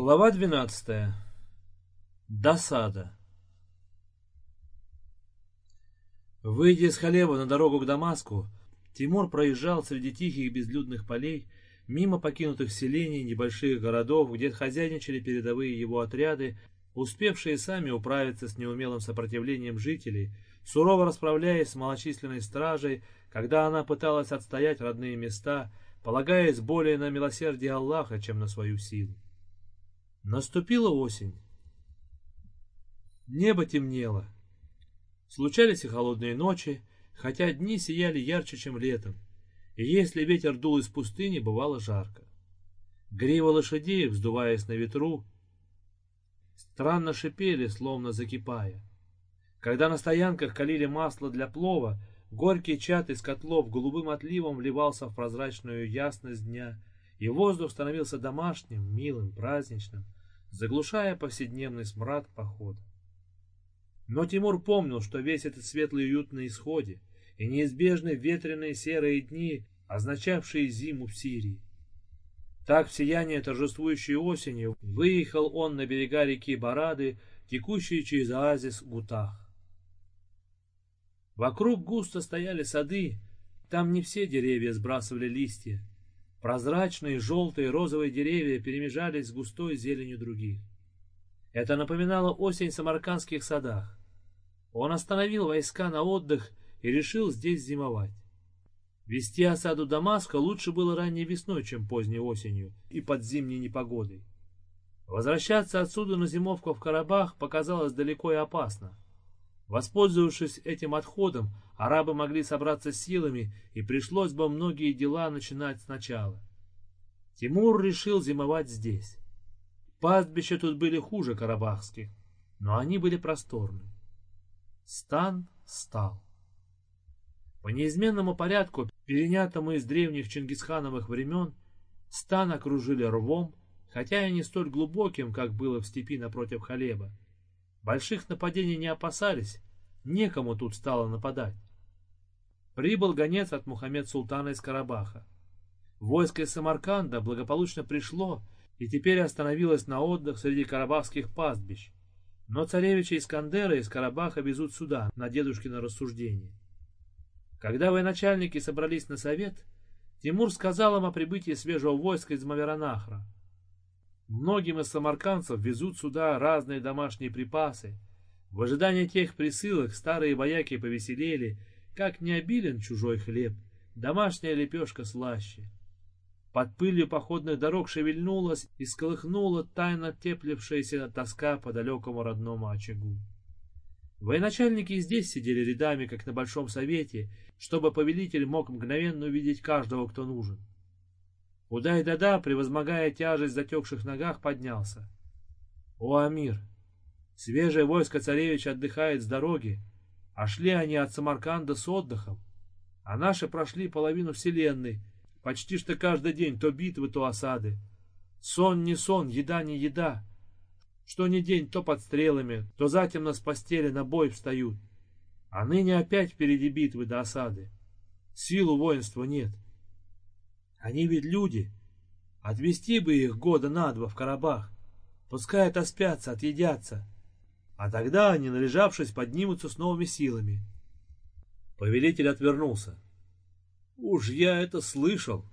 Глава 12. Досада. Выйдя из Халева на дорогу к Дамаску, Тимур проезжал среди тихих безлюдных полей, мимо покинутых селений, небольших городов, где хозяйничали передовые его отряды, успевшие сами управиться с неумелым сопротивлением жителей, сурово расправляясь с малочисленной стражей, когда она пыталась отстоять родные места, полагаясь более на милосердие Аллаха, чем на свою силу. Наступила осень. Небо темнело. Случались и холодные ночи, хотя дни сияли ярче, чем летом, и если ветер дул из пустыни, бывало жарко. Грива лошадей, вздуваясь на ветру, странно шипели, словно закипая. Когда на стоянках калили масло для плова, горький чад из котлов голубым отливом вливался в прозрачную ясность дня, и воздух становился домашним, милым, праздничным, заглушая повседневный смрад похода. Но Тимур помнил, что весь этот светлый уют на исходе и неизбежны ветреные серые дни, означавшие зиму в Сирии. Так в сияние торжествующей осени выехал он на берега реки Барады, текущей через оазис Гутах. Вокруг густо стояли сады, там не все деревья сбрасывали листья. Прозрачные желтые розовые деревья перемежались с густой зеленью других. Это напоминало осень в самаркандских садах. Он остановил войска на отдых и решил здесь зимовать. Вести осаду Дамаска лучше было ранней весной, чем поздней осенью и под зимней непогодой. Возвращаться отсюда на зимовку в Карабах показалось далеко и опасно. Воспользовавшись этим отходом, арабы могли собраться силами, и пришлось бы многие дела начинать сначала. Тимур решил зимовать здесь. Пастбища тут были хуже карабахских, но они были просторны. Стан стал. По неизменному порядку, перенятому из древних чингисхановых времен, стан окружили рвом, хотя и не столь глубоким, как было в степи напротив Халеба. Больших нападений не опасались, некому тут стало нападать. Прибыл гонец от Мухаммед Султана из Карабаха. Войско из Самарканда благополучно пришло и теперь остановилось на отдых среди карабахских пастбищ. Но царевича Искандера из Карабаха везут сюда, на дедушкино рассуждение. Когда военачальники собрались на совет, Тимур сказал им о прибытии свежего войска из Маверанахра. Многим из самаркандцев везут сюда разные домашние припасы. В ожидании тех присылок старые вояки повеселели, как не обилен чужой хлеб, домашняя лепешка слаще. Под пылью походных дорог шевельнулась и сколыхнула тайно теплившаяся тоска по далекому родному очагу. Военачальники здесь сидели рядами, как на большом совете, чтобы повелитель мог мгновенно увидеть каждого, кто нужен. Удай-дада, превозмогая тяжесть затекших ногах, поднялся. «О, Амир! Свежее войско царевича отдыхает с дороги, а шли они от Самарканда с отдыхом, а наши прошли половину вселенной, Почти что каждый день то битвы, то осады. Сон не сон, еда не еда. Что ни день, то под стрелами, то затемно с постели на бой встают. А ныне опять впереди битвы до осады. Силу воинства нет. Они ведь люди. Отвести бы их года на два в Карабах. Пускай отоспятся, отъедятся. А тогда они, належавшись, поднимутся с новыми силами. Повелитель отвернулся. Уж я это слышал.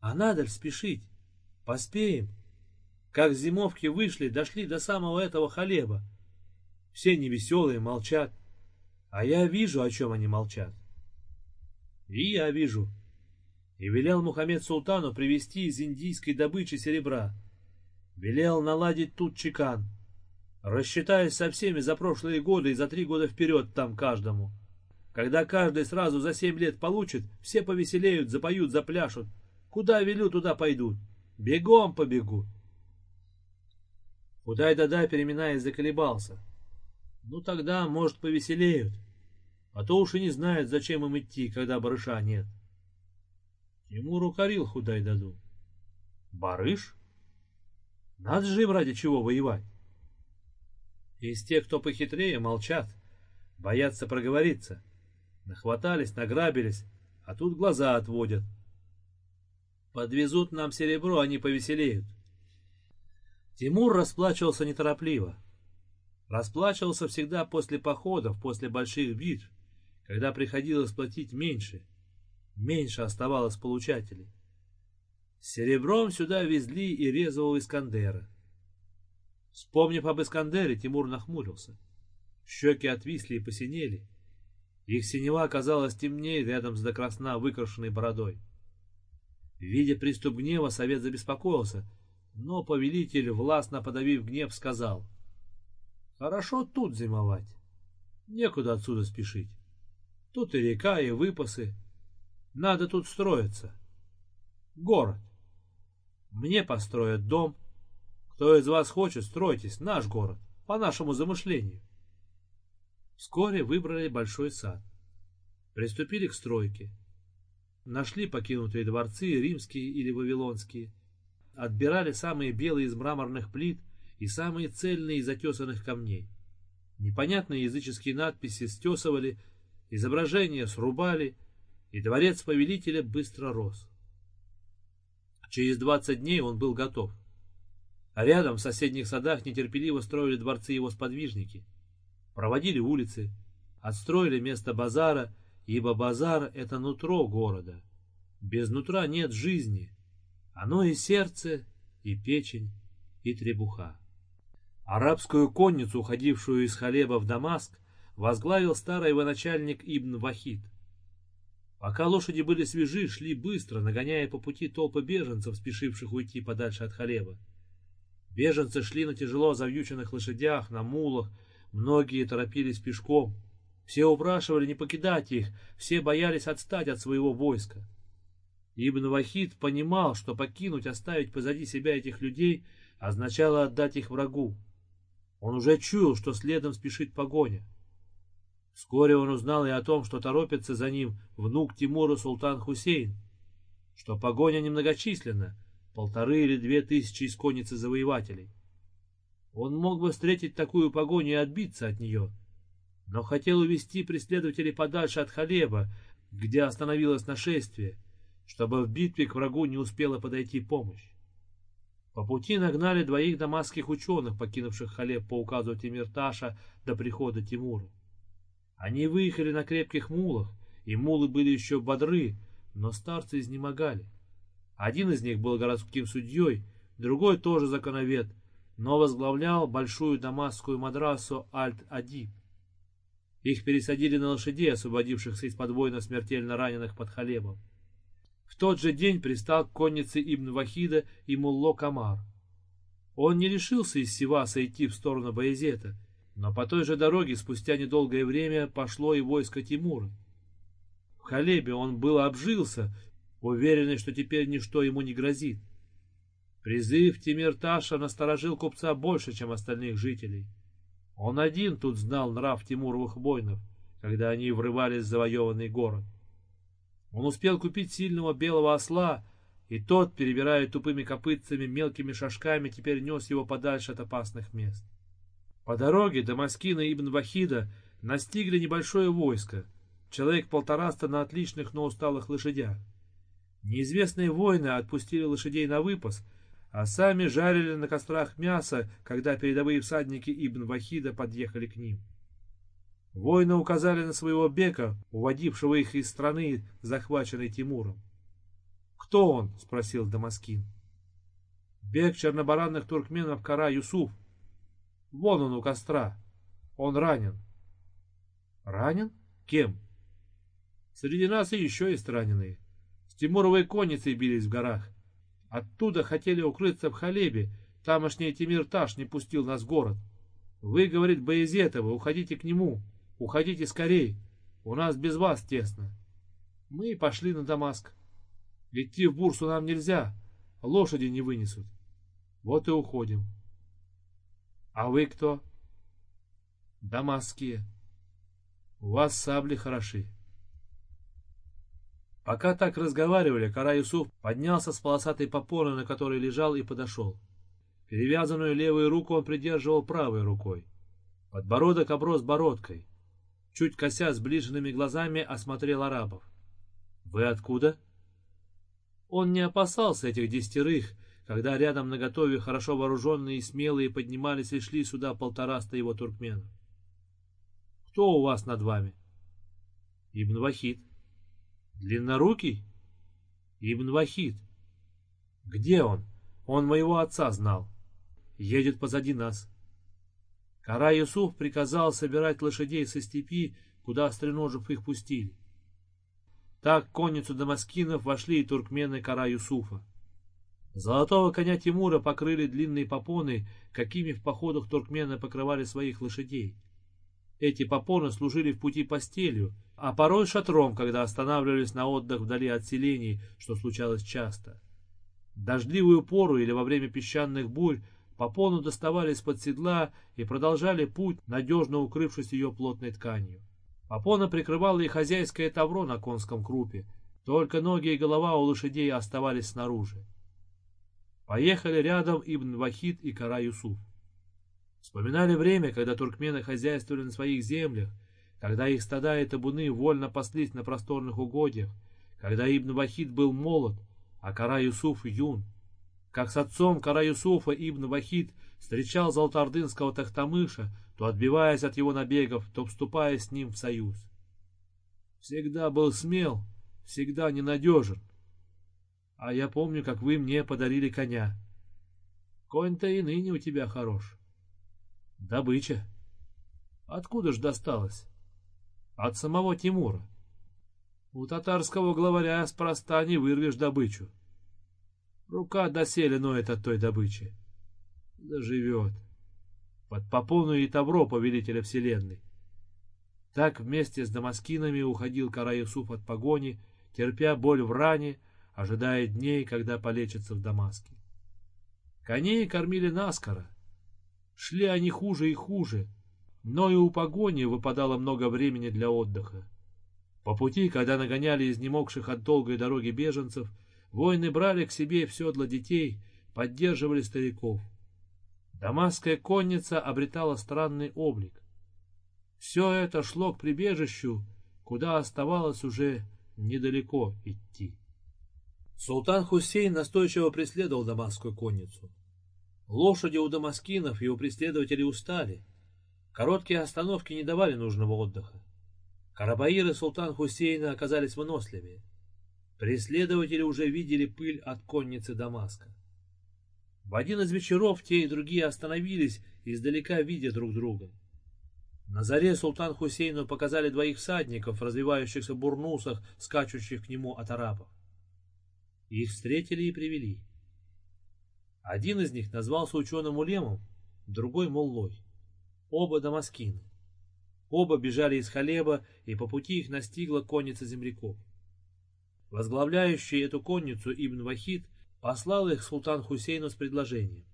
А надо ли спешить? Поспеем. Как зимовки вышли, дошли до самого этого халеба. Все невеселые, молчат. А я вижу, о чем они молчат. И я вижу. И велел Мухаммед Султану привезти из индийской добычи серебра. Велел наладить тут чекан. Рассчитаюсь со всеми за прошлые годы и за три года вперед там каждому. Когда каждый сразу за семь лет получит, все повеселеют, запоют, запляшут. Куда велю, туда пойдут. Бегом побегут. Худай-дадай, переминаясь, заколебался. Ну тогда, может, повеселеют. А то уж и не знают, зачем им идти, когда барыша нет. Тимур укорил Худай-даду. Барыш? Надо же им ради чего воевать. Из тех, кто похитрее, молчат, боятся проговориться. Нахватались, награбились, а тут глаза отводят. Подвезут нам серебро, они повеселеют. Тимур расплачивался неторопливо. Расплачивался всегда после походов, после больших битв, когда приходилось платить меньше. Меньше оставалось получателей. Серебром сюда везли и резвого Искандера. Вспомнив об Искандере, Тимур нахмурился. Щеки отвисли и посинели. Их синева оказалась темнее рядом с до красна выкрашенной бородой. Видя приступ гнева, совет забеспокоился, но повелитель, властно подавив гнев, сказал, «Хорошо тут зимовать. Некуда отсюда спешить. Тут и река, и выпасы. Надо тут строиться. Город. Мне построят дом. Кто из вас хочет, стройтесь, наш город, по нашему замышлению. Вскоре выбрали большой сад. Приступили к стройке. Нашли покинутые дворцы, римские или вавилонские. Отбирали самые белые из мраморных плит и самые цельные из отесанных камней. Непонятные языческие надписи стесывали, изображения срубали, и дворец повелителя быстро рос. Через двадцать дней он был готов. А рядом в соседних садах нетерпеливо строили дворцы его сподвижники. Проводили улицы, отстроили место базара, ибо базар — это нутро города. Без нутра нет жизни. Оно и сердце, и печень, и требуха. Арабскую конницу, уходившую из Халеба в Дамаск, возглавил старый военачальник Ибн Вахид — Пока лошади были свежи, шли быстро, нагоняя по пути толпы беженцев, спешивших уйти подальше от Халеба. Беженцы шли на тяжело завьюченных лошадях, на мулах, многие торопились пешком. Все упрашивали не покидать их, все боялись отстать от своего войска. Ибн Вахид понимал, что покинуть, оставить позади себя этих людей означало отдать их врагу. Он уже чуял, что следом спешит погоня. Вскоре он узнал и о том, что торопится за ним внук Тимура Султан Хусейн, что погоня немногочисленна, полторы или две тысячи из конницы завоевателей. Он мог бы встретить такую погоню и отбиться от нее, но хотел увести преследователей подальше от Халеба, где остановилось нашествие, чтобы в битве к врагу не успела подойти помощь. По пути нагнали двоих дамасских ученых, покинувших Халеб по указу Тимирташа до прихода Тимура. Они выехали на крепких мулах, и мулы были еще бодры, но старцы изнемогали. Один из них был городским судьей, другой тоже законовед, но возглавлял большую дамасскую мадрасу Альт-Адиб. Их пересадили на лошадей, освободившихся из-под воина смертельно раненых под Халебом. В тот же день пристал к коннице Ибн Вахида и Мулло Камар. Он не решился из Сиваса идти в сторону Баязета, но по той же дороге спустя недолгое время пошло и войско Тимура. В Халебе он был обжился, уверенный, что теперь ничто ему не грозит. Призыв Тимирташа насторожил купца больше, чем остальных жителей. Он один тут знал нрав Тимуровых воинов, когда они врывались в завоеванный город. Он успел купить сильного белого осла, и тот, перебирая тупыми копытцами мелкими шажками, теперь нес его подальше от опасных мест. По дороге до Маскина Ибн Вахида настигли небольшое войско, человек полтораста на отличных, но усталых лошадях. Неизвестные воины отпустили лошадей на выпас, а сами жарили на кострах мясо, когда передовые всадники Ибн Вахида подъехали к ним. Воины указали на своего бека, уводившего их из страны, захваченной Тимуром. «Кто он?» — спросил Дамаскин. «Бек чернобаранных туркменов Кара Юсуф», Вон он у костра. Он ранен. Ранен? Кем? Среди нас и еще есть раненые. С Тимуровой конницей бились в горах. Оттуда хотели укрыться в Халебе. Тамошний Тимирташ не пустил нас в город. Вы, говорит Боязетова, уходите к нему. Уходите скорей. У нас без вас тесно. Мы пошли на Дамаск. Идти в Бурсу нам нельзя. Лошади не вынесут. Вот и уходим. А вы кто? Дамасские. У вас сабли хороши. Пока так разговаривали, Кара Юсуф поднялся с полосатой попоры, на которой лежал, и подошел. Перевязанную левую руку он придерживал правой рукой. Подбородок оброс бородкой. Чуть кося сближенными глазами осмотрел арабов. «Вы откуда?» Он не опасался этих десятерых, когда рядом наготове хорошо вооруженные и смелые поднимались и шли сюда полтораста его туркменов. Кто у вас над вами? Ибн Вахид. Длиннорукий? Ибн Вахид. Где он? Он моего отца знал. Едет позади нас. Кара Юсуф приказал собирать лошадей со степи, куда стреножив их пустили. Так конницу Дамаскинов вошли и туркмены Кара Юсуфа. Золотого коня Тимура покрыли длинные попоны, какими в походах туркмены покрывали своих лошадей. Эти попоны служили в пути постелью, а порой шатром, когда останавливались на отдых вдали от селений, что случалось часто. Дождливую пору или во время песчаных бурь попону доставали из-под седла и продолжали путь, надежно укрывшись ее плотной тканью. Попона прикрывала и хозяйское тавро на конском крупе, только ноги и голова у лошадей оставались снаружи. Поехали рядом Ибн Вахид и Кара Юсуф. Вспоминали время, когда туркмены хозяйствовали на своих землях, когда их стада и табуны вольно паслись на просторных угодьях, когда Ибн Вахид был молод, а Кара Юсуф юн. Как с отцом Кара Юсуфа Ибн Вахид встречал золотоордынского Тахтамыша, то отбиваясь от его набегов, то вступая с ним в союз. Всегда был смел, всегда ненадежен. А я помню, как вы мне подарили коня. Конь-то и ныне у тебя хорош. Добыча. Откуда ж досталось? От самого Тимура. У татарского главаря спроста не вырвешь добычу. Рука доселе ноет от той добычи. Доживет. Под попону и Тавро, повелителя вселенной. Так вместе с Дамаскинами уходил Кара от погони, терпя боль в ране, ожидая дней, когда полечится в Дамаске. Коней кормили наскоро, Шли они хуже и хуже, но и у погони выпадало много времени для отдыха. По пути, когда нагоняли изнемогших от долгой дороги беженцев, воины брали к себе в седла детей, поддерживали стариков. Дамасская конница обретала странный облик. Все это шло к прибежищу, куда оставалось уже недалеко идти. Султан Хусейн настойчиво преследовал дамасскую конницу. Лошади у дамаскинов и у преследователей устали. Короткие остановки не давали нужного отдыха. Карабаир и султан Хусейна оказались выносливее. Преследователи уже видели пыль от конницы Дамаска. В один из вечеров те и другие остановились, издалека видя друг друга. На заре султан Хусейну показали двоих всадников, развивающихся бурнусах, скачущих к нему от арабов. Их встретили и привели. Один из них назвался ученым Улемом, другой — Муллой. Оба дамаскины. Оба бежали из Халеба, и по пути их настигла конница земляков. Возглавляющий эту конницу Ибн Вахид послал их султан Хусейну с предложением.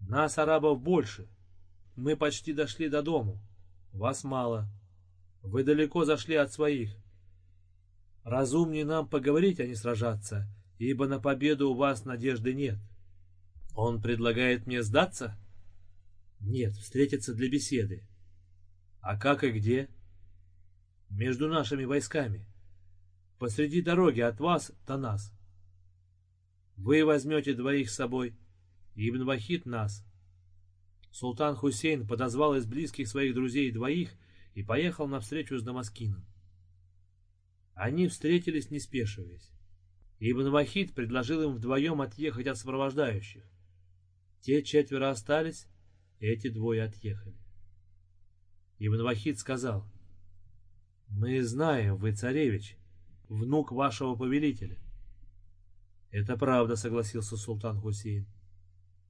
«Нас, арабов, больше. Мы почти дошли до дому. Вас мало. Вы далеко зашли от своих. Разумнее нам поговорить, а не сражаться, ибо на победу у вас надежды нет». Он предлагает мне сдаться? Нет, встретиться для беседы. А как и где? Между нашими войсками. Посреди дороги от вас до нас. Вы возьмете двоих с собой, Ибн Вахид нас. Султан Хусейн подозвал из близких своих друзей двоих и поехал навстречу с Дамаскином. Они встретились, не спешиваясь. Ибн Вахид предложил им вдвоем отъехать от сопровождающих. Те четверо остались, эти двое отъехали. Ибн Вахид сказал, «Мы знаем, вы царевич, внук вашего повелителя». «Это правда», — согласился султан Хусейн.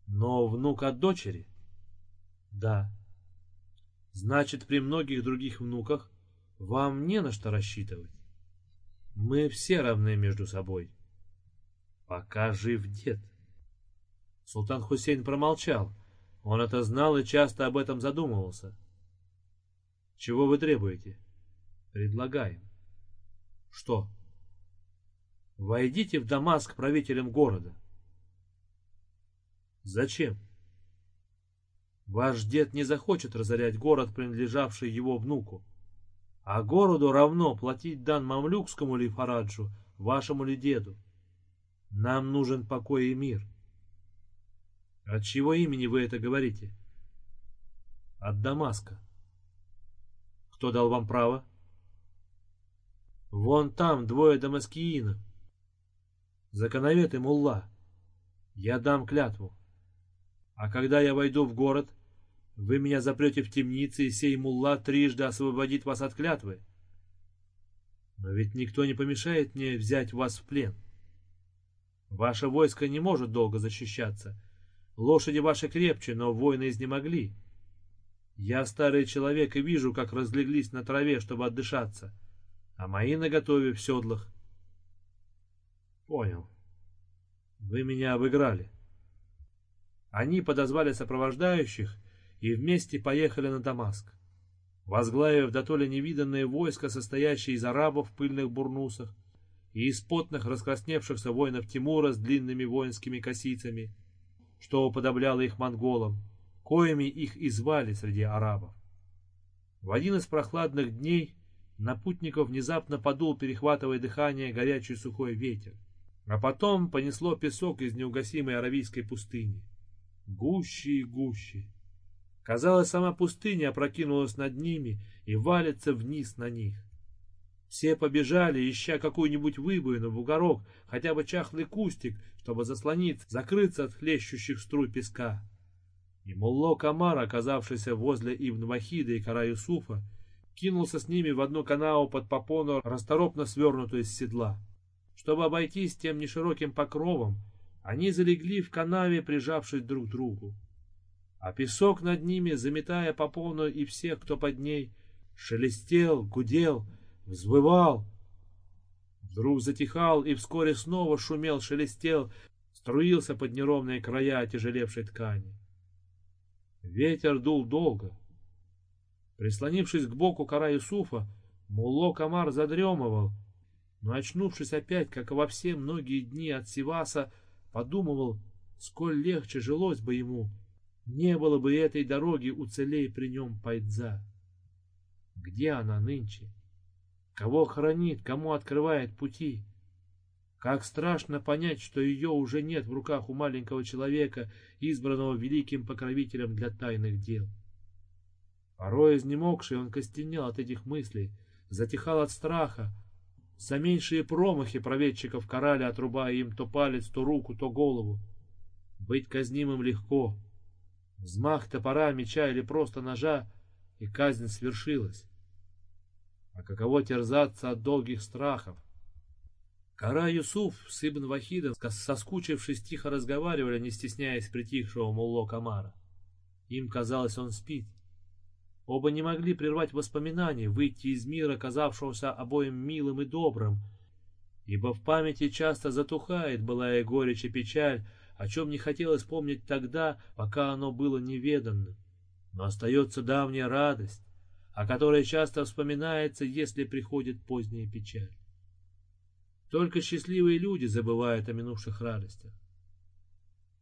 «Но внук от дочери?» «Да». «Значит, при многих других внуках вам не на что рассчитывать. Мы все равны между собой. Пока жив дед». Султан Хусейн промолчал. Он это знал и часто об этом задумывался. Чего вы требуете? Предлагаем. Что? Войдите в Дамаск правителем города. Зачем? Ваш дед не захочет разорять город, принадлежавший его внуку. А городу равно платить дан мамлюкскому ли Фараджу, вашему ли деду. Нам нужен покой и мир. От чего имени вы это говорите? От Дамаска. Кто дал вам право? Вон там двое дамаскиинов. Законовет и мулла. Я дам клятву. А когда я войду в город, вы меня запрете в темнице, и сей мулла трижды освободит вас от клятвы. Но ведь никто не помешает мне взять вас в плен. Ваше войско не может долго защищаться. Лошади ваши крепче, но воины изнемогли. Я старый человек и вижу, как разлеглись на траве, чтобы отдышаться, а мои наготове в седлах. Понял. Вы меня обыграли. Они подозвали сопровождающих и вместе поехали на Дамаск. Возглавив дотоле невиданное войско, состоящее из арабов в пыльных бурнусах и из потных раскрасневшихся воинов Тимура с длинными воинскими косицами, что уподобляло их монголам, коими их и звали среди арабов. В один из прохладных дней на путников внезапно подул, перехватывая дыхание, горячий сухой ветер, а потом понесло песок из неугасимой аравийской пустыни гуще и гуще. Казалось, сама пустыня опрокинулась над ними и валится вниз на них. Все побежали, ища какую-нибудь выбоину в бугорок, хотя бы чахлый кустик, чтобы заслониться, закрыться от хлещущих струй песка. И Мулло Камар, оказавшийся возле Ибн Вахида и Кара Юсуфа, кинулся с ними в одну канаву под попону, расторопно свернутую из седла. Чтобы обойтись тем нешироким покровом, они залегли в канаве, прижавшись друг к другу. А песок над ними, заметая по полную и всех, кто под ней, шелестел, гудел, взвывал. Вдруг затихал и вскоре снова шумел, шелестел, струился под неровные края отяжелевшей ткани. Ветер дул долго. Прислонившись к боку кора Юсуфа, Мулло Камар задремывал, но, очнувшись опять, как и во все многие дни от Сиваса, Подумывал, сколь легче жилось бы ему, не было бы этой дороги уцелей при нем Пайдза. Где она нынче? Кого хранит, кому открывает пути? Как страшно понять, что ее уже нет в руках у маленького человека, избранного великим покровителем для тайных дел. Порой изнемогший он костенел от этих мыслей, затихал от страха, за меньшие промахи проведчиков карали, отрубая им то палец, то руку, то голову. Быть казнимым легко. Взмах топора, меча или просто ножа, и казнь свершилась. А каково терзаться от долгих страхов? Кара Юсуф с Ибн Вахидом, соскучившись, тихо разговаривали, не стесняясь притихшего Мулло Камара. Им казалось, он спит. Оба не могли прервать воспоминаний, выйти из мира, казавшегося обоим милым и добрым, ибо в памяти часто затухает былая горечь и печаль, о чем не хотелось помнить тогда, пока оно было неведанным. Но остается давняя радость, о которой часто вспоминается, если приходит поздняя печаль. Только счастливые люди забывают о минувших радостях.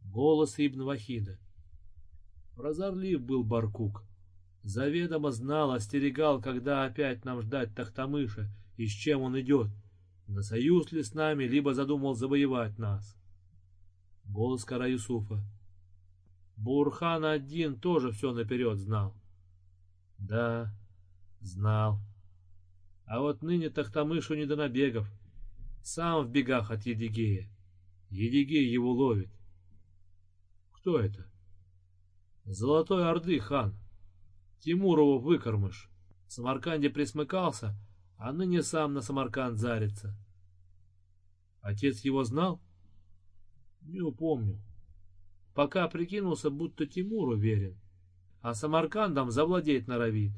Голос Ибн Вахида. Прозорлив был Баркук. Заведомо знал, остерегал, когда опять нам ждать Тахтамыша и с чем он идет. На союз ли с нами, либо задумал завоевать нас. Голос Кара Юсуфа. Бурхан один тоже все наперед знал. Да, знал. А вот ныне Тахтамышу не до набегов. Сам в бегах от Едигея. Едигей его ловит. Кто это? Золотой Орды хан. Тимурову выкормыш. В Самарканде присмыкался, а ныне сам на Самарканд зарится. Отец его знал? Не упомню. Пока прикинулся, будто Тимуру верен, а Самаркандом завладеть норовит.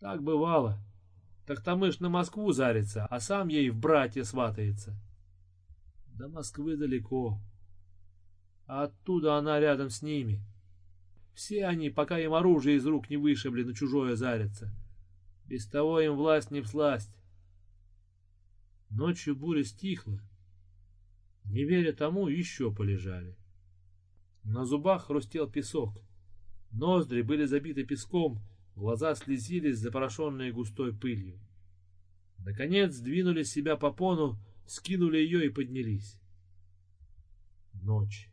Так бывало. Так Тамыш на Москву зарится, а сам ей в братья сватается. До Москвы далеко. А оттуда она рядом с ними. Все они, пока им оружие из рук не вышибли, на чужое зарятся. Без того им власть не всласть. Ночью буря стихла. Не веря тому, еще полежали. На зубах хрустел песок. Ноздри были забиты песком, глаза слезились, запорошенные густой пылью. Наконец сдвинули себя по пону, скинули ее и поднялись. Ночь.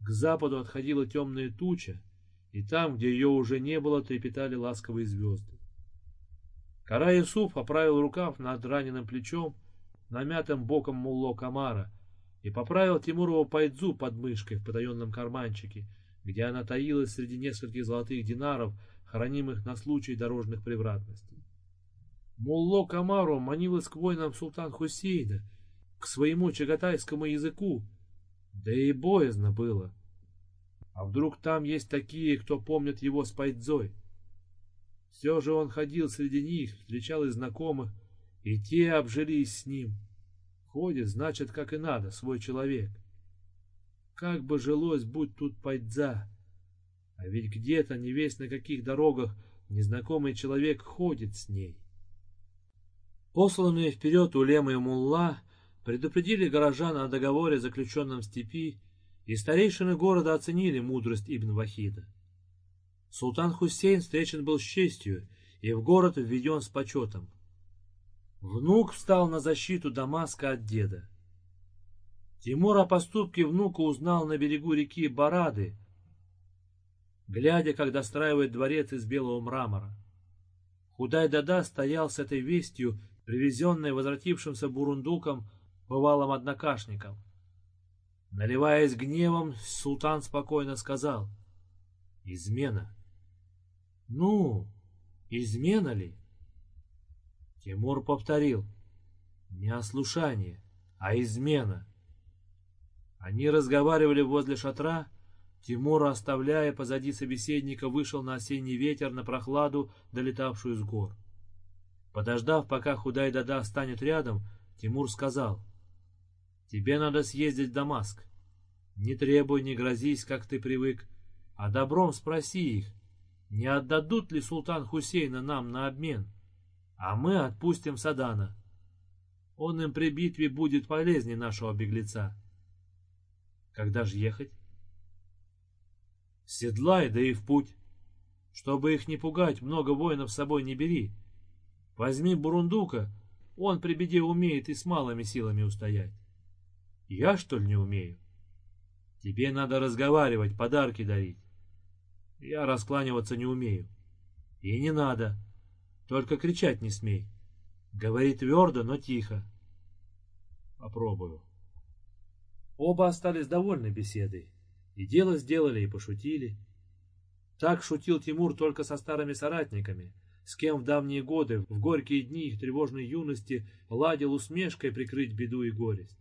К западу отходила темная туча, и там, где ее уже не было, трепетали ласковые звезды. Кара Юсуф оправил рукав над раненым плечом, намятым боком мулло Камара, и поправил Тимурову пайдзу под мышкой в потаенном карманчике, где она таилась среди нескольких золотых динаров, хранимых на случай дорожных превратностей. Мулло Камару манилось к воинам султан Хусейна, к своему чагатайскому языку, да и боязно было. А вдруг там есть такие, кто помнит его с пайдзой? Все же он ходил среди них, встречал и знакомых, и те обжились с ним. Ходит, значит, как и надо, свой человек. Как бы жилось, будь тут пайдза. А ведь где-то, не весь на каких дорогах, незнакомый человек ходит с ней. Посланные вперед Улема и Мулла предупредили горожан о договоре, заключенном в степи, и старейшины города оценили мудрость Ибн Вахида. Султан Хусейн встречен был с честью и в город введен с почетом. Внук встал на защиту Дамаска от деда. Тимур о поступке внука узнал на берегу реки Барады, глядя, как достраивает дворец из белого мрамора. Худай-Дада стоял с этой вестью, привезенной возвратившимся бурундуком, бывалым однокашником. Наливаясь гневом, султан спокойно сказал «Измена». «Ну, измена ли?» Тимур повторил «Не ослушание, а измена». Они разговаривали возле шатра, Тимур, оставляя позади собеседника, вышел на осенний ветер на прохладу, долетавшую с гор. Подождав, пока Худай-Дада станет рядом, Тимур сказал, «Тебе надо съездить в Дамаск. Не требуй, не грозись, как ты привык, а добром спроси их, не отдадут ли султан Хусейна нам на обмен, а мы отпустим Садана. Он им при битве будет полезнее нашего беглеца. Когда же ехать? Седлай, да и в путь. Чтобы их не пугать, много воинов с собой не бери. Возьми Бурундука, он при беде умеет и с малыми силами устоять. Я, что ли, не умею? Тебе надо разговаривать, подарки дарить. Я раскланиваться не умею. И не надо. Только кричать не смей. Говори твердо, но тихо. Попробую. Оба остались довольны беседой. И дело сделали, и пошутили. Так шутил Тимур только со старыми соратниками, с кем в давние годы, в горькие дни их тревожной юности, ладил усмешкой прикрыть беду и горесть.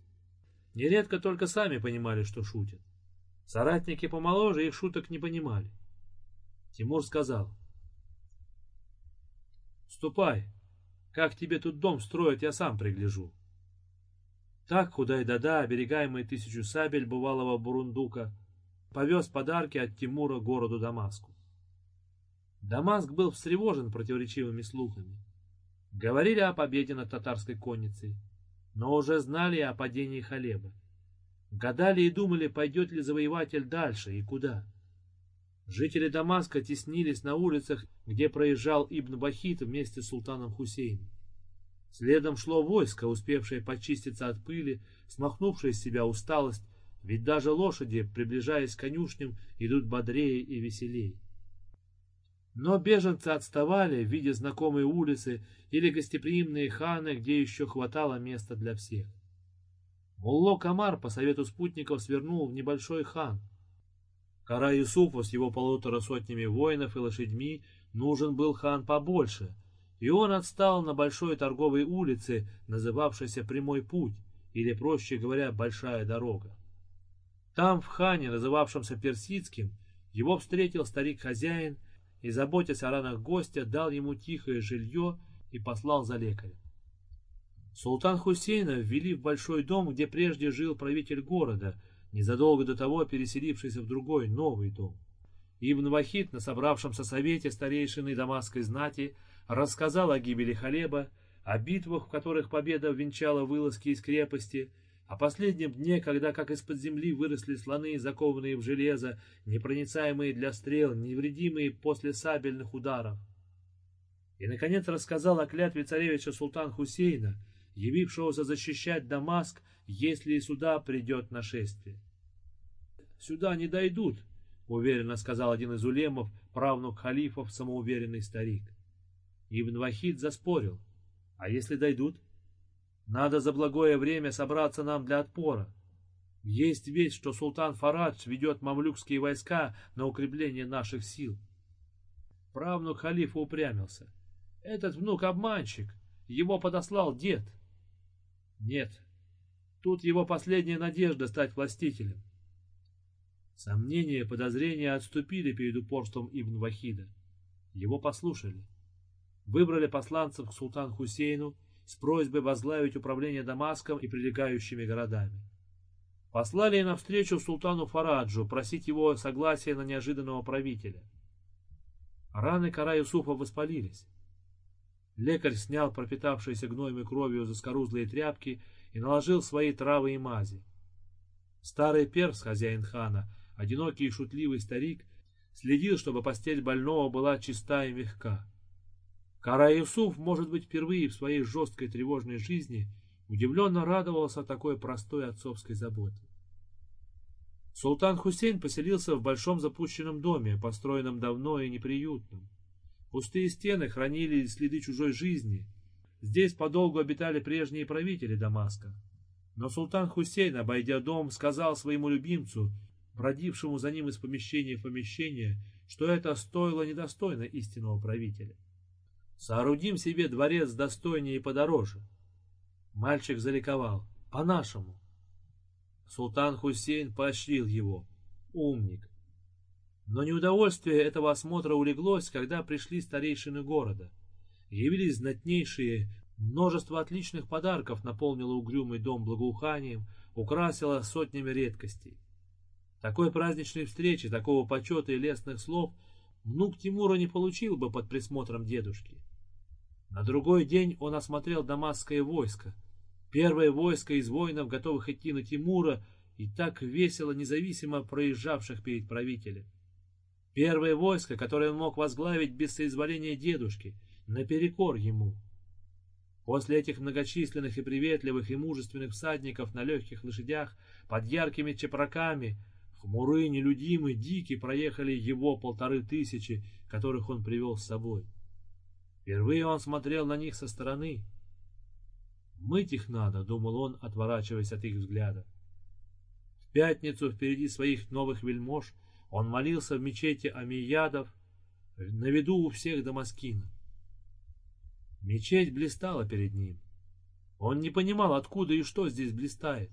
Нередко только сами понимали, что шутят. Соратники помоложе их шуток не понимали. Тимур сказал. «Ступай. Как тебе тут дом строить, я сам пригляжу». Так Худай-Дада, оберегаемый тысячу сабель бывалого Бурундука, повез подарки от Тимура городу Дамаску. Дамаск был встревожен противоречивыми слухами. Говорили о победе над татарской конницей, но уже знали о падении Халеба. Гадали и думали, пойдет ли завоеватель дальше и куда. Жители Дамаска теснились на улицах, где проезжал Ибн Бахит вместе с султаном Хусейном. Следом шло войско, успевшее почиститься от пыли, смахнувшее с себя усталость, ведь даже лошади, приближаясь к конюшням, идут бодрее и веселей. Но беженцы отставали, видя знакомые улицы или гостеприимные ханы, где еще хватало места для всех. Мулло Камар по совету спутников свернул в небольшой хан. Кара Юсуфу с его полутора сотнями воинов и лошадьми нужен был хан побольше, и он отстал на большой торговой улице, называвшейся Прямой Путь, или, проще говоря, Большая Дорога. Там, в хане, называвшемся Персидским, его встретил старик-хозяин и, заботясь о ранах гостя, дал ему тихое жилье и послал за лекарем. Султан Хусейна ввели в большой дом, где прежде жил правитель города, незадолго до того переселившийся в другой, новый дом. Ибн Вахид на собравшемся совете старейшины Дамасской знати рассказал о гибели Халеба, о битвах, в которых победа венчала вылазки из крепости, о последнем дне, когда, как из-под земли, выросли слоны, закованные в железо, непроницаемые для стрел, невредимые после сабельных ударов. И, наконец, рассказал о клятве царевича Султан Хусейна, явившегося защищать Дамаск, если и сюда придет нашествие. Сюда не дойдут, уверенно сказал один из улемов, правнук халифов, самоуверенный старик. Ибн Вахид заспорил. А если дойдут? Надо за благое время собраться нам для отпора. Есть весть, что султан Фарадж ведет мамлюкские войска на укрепление наших сил. Правнук халифа упрямился. Этот внук обманщик. Его подослал дед. Нет, тут его последняя надежда стать властителем. Сомнения подозрения отступили перед упорством Ибн Вахида. Его послушали. Выбрали посланцев к султану Хусейну с просьбой возглавить управление Дамаском и прилегающими городами. Послали навстречу султану Фараджу просить его согласия на неожиданного правителя. Раны Кара Юсуфа воспалились. Лекарь снял пропитавшиеся гноем и кровью заскорузлые тряпки и наложил свои травы и мази. Старый перс, хозяин хана, одинокий и шутливый старик, следил, чтобы постель больного была чиста и мягка. Кара Юсуф, может быть, впервые в своей жесткой тревожной жизни удивленно радовался такой простой отцовской заботе. Султан Хусейн поселился в большом запущенном доме, построенном давно и неприютном. Пустые стены хранили следы чужой жизни. Здесь подолгу обитали прежние правители Дамаска. Но султан Хусейн, обойдя дом, сказал своему любимцу, бродившему за ним из помещения в помещение, что это стоило недостойно истинного правителя. «Соорудим себе дворец достойнее и подороже». Мальчик заликовал. «По-нашему». Султан Хусейн поощрил его. «Умник». Но неудовольствие этого осмотра улеглось, когда пришли старейшины города. Явились знатнейшие, множество отличных подарков наполнило угрюмый дом благоуханием, украсило сотнями редкостей. Такой праздничной встречи, такого почета и лестных слов внук Тимура не получил бы под присмотром дедушки. На другой день он осмотрел дамасское войско, первое войско из воинов, готовых идти на Тимура, и так весело, независимо проезжавших перед правителем. Первое войско, которое он мог возглавить без соизволения дедушки, наперекор ему. После этих многочисленных и приветливых и мужественных всадников на легких лошадях под яркими чепраками, хмуры, нелюдимы, дики проехали его полторы тысячи, которых он привел с собой. Впервые он смотрел на них со стороны. «Мыть их надо», — думал он, отворачиваясь от их взгляда. В пятницу впереди своих новых вельмож — он молился в мечети Амиядов на виду у всех Дамаскина. Мечеть блистала перед ним. Он не понимал, откуда и что здесь блистает.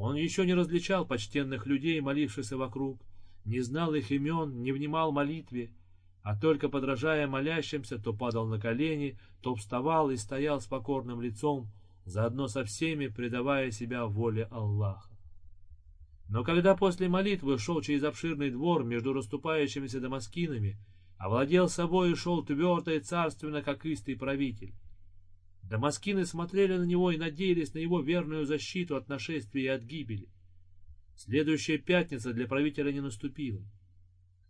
Он еще не различал почтенных людей, молившихся вокруг, не знал их имен, не внимал молитве, а только подражая молящимся, то падал на колени, то вставал и стоял с покорным лицом, заодно со всеми предавая себя воле Аллаха. Но когда после молитвы шел через обширный двор между расступающимися дамаскинами, овладел собой и шел твердо и царственно, как истый правитель. Дамаскины смотрели на него и надеялись на его верную защиту от нашествия и от гибели. Следующая пятница для правителя не наступила.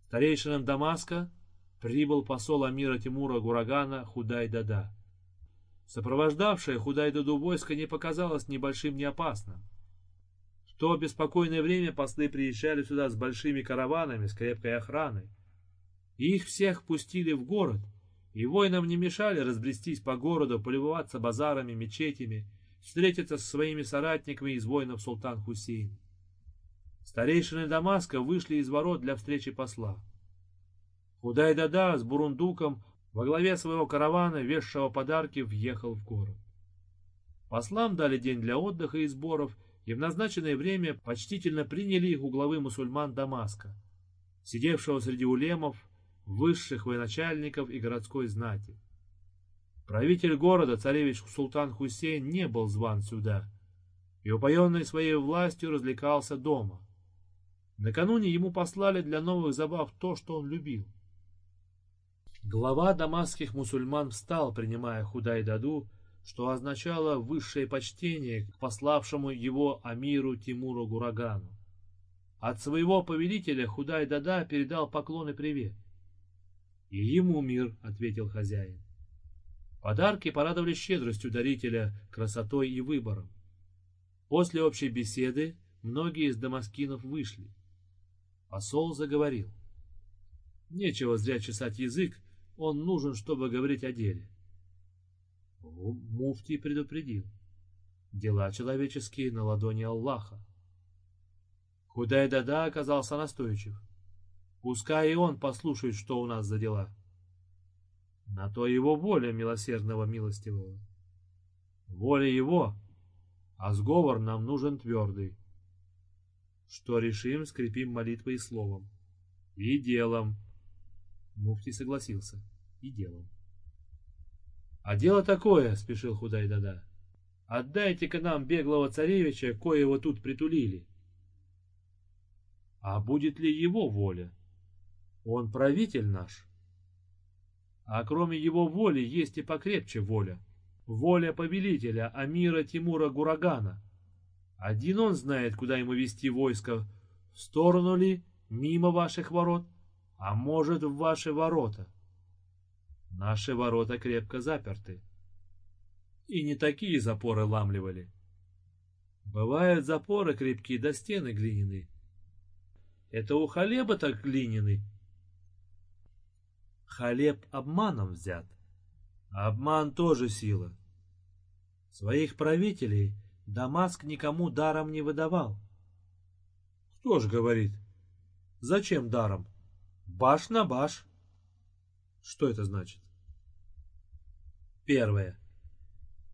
Старейшинам Дамаска прибыл посол Амира Тимура Гурагана Худай-Дада. Сопровождавшее Худай-Даду войско не показалось ни большим, ни опасным то беспокойное время послы приезжали сюда с большими караванами, с крепкой охраной. И их всех пустили в город, и воинам не мешали разбрестись по городу, полюбоваться базарами, мечетями, встретиться со своими соратниками из воинов султан Хусейн. Старейшины Дамаска вышли из ворот для встречи посла. Худай-Дада с Бурундуком во главе своего каравана, везшего подарки, въехал в город. Послам дали день для отдыха и сборов, и в назначенное время почтительно приняли их у главы мусульман Дамаска, сидевшего среди улемов, высших военачальников и городской знати. Правитель города, царевич Султан Хусейн, не был зван сюда, и упоенный своей властью развлекался дома. Накануне ему послали для новых забав то, что он любил. Глава дамасских мусульман встал, принимая Худай-Даду, что означало высшее почтение к пославшему его Амиру Тимуру Гурагану. От своего повелителя Худай-Дада передал поклон и привет. «И ему мир», — ответил хозяин. Подарки порадовали щедростью дарителя, красотой и выбором. После общей беседы многие из дамаскинов вышли. Посол заговорил. Нечего зря чесать язык, он нужен, чтобы говорить о деле. Муфтий предупредил. Дела человеческие на ладони Аллаха. Худай-Дада оказался настойчив. Пускай и он послушает, что у нас за дела. На то его воля милосердного милостивого. Воля его, а сговор нам нужен твердый. Что решим, скрепим молитвой и словом. И делом. Муфтий согласился. И делом. А дело такое, спешил Худай-Дада. Отдайте-ка нам беглого царевича, коего тут притулили. А будет ли его воля? Он правитель наш. А кроме его воли есть и покрепче воля. Воля повелителя Амира Тимура Гурагана. Один он знает, куда ему вести войско, в сторону ли, мимо ваших ворот, а может в ваши ворота. Наши ворота крепко заперты. И не такие запоры ламливали. Бывают запоры крепкие до стены глиняные. Это у Халеба так глиняный. Халеб обманом взят. Обман тоже сила. Своих правителей Дамаск никому даром не выдавал. Кто ж говорит? Зачем даром? Баш на баш. Что это значит? Первое.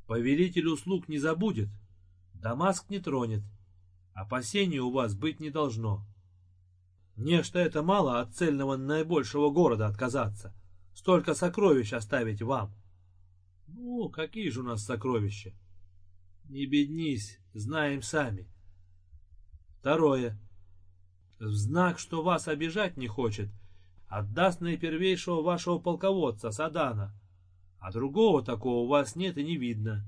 Повелитель услуг не забудет, Дамаск не тронет, опасений у вас быть не должно. Нечто это мало от цельного наибольшего города отказаться, столько сокровищ оставить вам. Ну, какие же у нас сокровища? Не беднись, знаем сами. Второе. В знак, что вас обижать не хочет, отдаст наипервейшего вашего полководца, Садана, а другого такого у вас нет и не видно.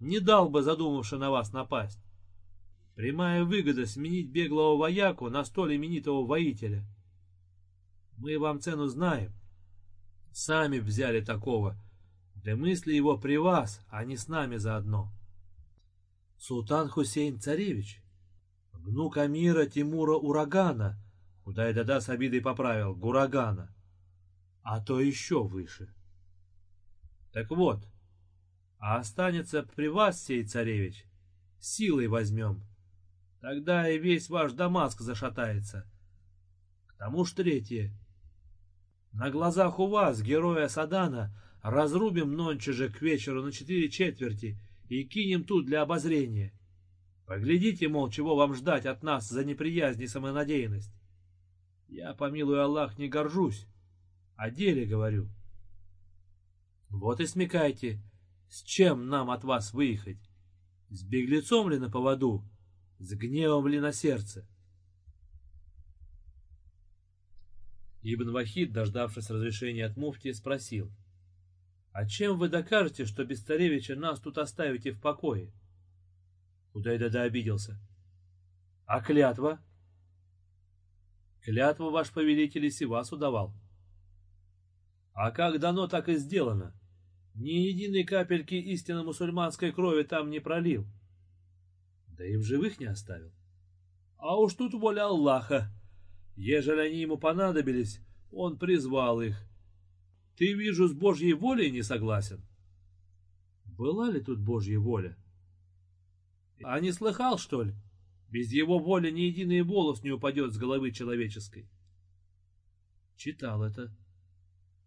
Не дал бы задумавши на вас напасть. Прямая выгода сменить беглого вояку на столь именитого воителя. Мы вам цену знаем. Сами взяли такого. Для мысли его при вас, а не с нами заодно. Султан Хусейн Царевич, внук Амира Тимура Урагана, Худай-Дада с обидой поправил, Гурагана, а то еще выше. Так вот, а останется при вас сей царевич, силой возьмем. Тогда и весь ваш Дамаск зашатается. К тому ж третье. На глазах у вас, героя Садана, разрубим нонче же к вечеру на четыре четверти и кинем тут для обозрения. Поглядите, мол, чего вам ждать от нас за неприязнь и самонадеянность. Я, помилуй Аллах, не горжусь, о деле говорю. Вот и смекайте, с чем нам от вас выехать? С беглецом ли на поводу? С гневом ли на сердце? Ибн Вахид, дождавшись разрешения от муфти, спросил. «А чем вы докажете, что без царевича нас тут оставите в покое?» Худайдада обиделся. «А клятва?» «Клятву ваш повелитель Сивасу давал». «А как дано, так и сделано. Ни единой капельки истинно мусульманской крови там не пролил. Да и в живых не оставил. А уж тут воля Аллаха. Ежели они ему понадобились, он призвал их. Ты, вижу, с Божьей волей не согласен. Была ли тут Божья воля? А не слыхал, что ли? Без его воли ни единый волос не упадет с головы человеческой. Читал это.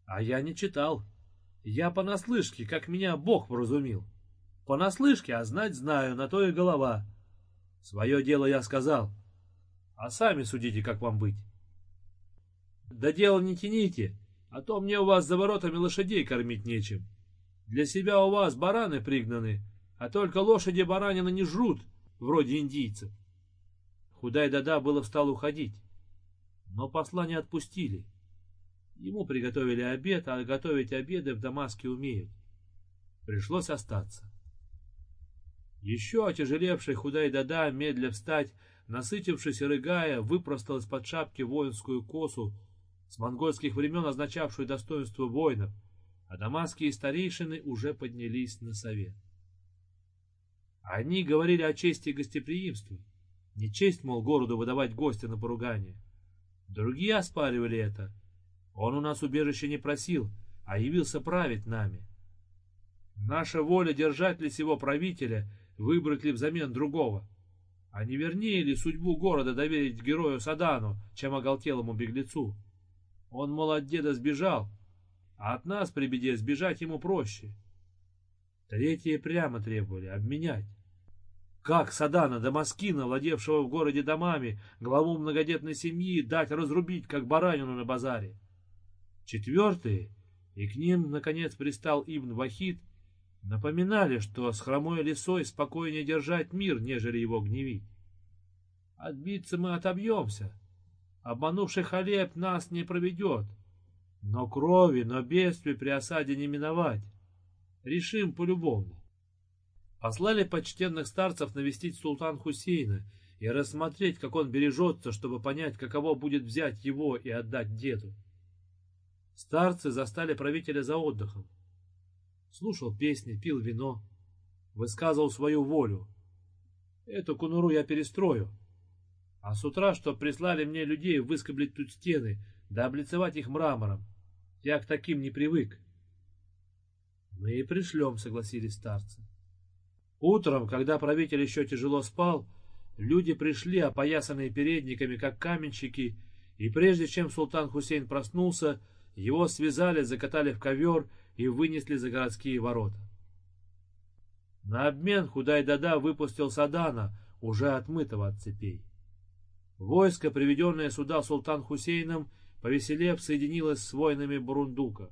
А я не читал. Я понаслышке, как меня Бог вразумил. Понаслышке, а знать знаю, на то и голова. Свое дело я сказал. А сами судите, как вам быть. Да дело не тяните, а то мне у вас за воротами лошадей кормить нечем. Для себя у вас бараны пригнаны, а только лошади баранина не жрут, вроде индийцев. Худай-дада было встал уходить, но посла не отпустили. Ему приготовили обед, а готовить обеды в Дамаске умеют. Пришлось остаться. Еще отяжелевший Худай-Дада, медля встать, насытившись и рыгая, выпростал из-под шапки воинскую косу, с монгольских времен означавшую достоинство воинов, а дамасские старейшины уже поднялись на совет. Они говорили о чести и гостеприимстве. Не честь, мол, городу выдавать гостя на поругание, Другие оспаривали это. Он у нас убежище не просил, а явился править нами. Наша воля держать ли сего правителя, выбрать ли взамен другого? А не вернее ли судьбу города доверить герою Садану, чем оголтелому беглецу? Он, мол, от деда сбежал, а от нас при беде сбежать ему проще. Третьи прямо требовали обменять. Как Садана Дамаскина, владевшего в городе домами, главу многодетной семьи, дать разрубить, как баранину на базаре? Четвертые, и к ним, наконец, пристал Ибн Вахид, Напоминали, что с хромой лисой спокойнее держать мир, нежели его гневить. Отбиться мы отобьемся. Обманувший Халеб нас не проведет. Но крови, но бедствий при осаде не миновать. Решим полюбовно. Послали почтенных старцев навестить султан Хусейна и рассмотреть, как он бережется, чтобы понять, каково будет взять его и отдать деду. Старцы застали правителя за отдыхом слушал песни, пил вино, высказывал свою волю. Эту кунуру я перестрою. А с утра, что прислали мне людей выскоблить тут стены, да облицевать их мрамором. Я к таким не привык. Мы и пришлем, согласились старцы. Утром, когда правитель еще тяжело спал, люди пришли, опоясанные передниками, как каменщики, и прежде чем султан Хусейн проснулся, его связали, закатали в ковер и вынесли за городские ворота. На обмен Худай-Дада выпустил Садана, уже отмытого от цепей. Войско, приведенное сюда султан Хусейном, повеселев, соединилось с воинами Бурундука.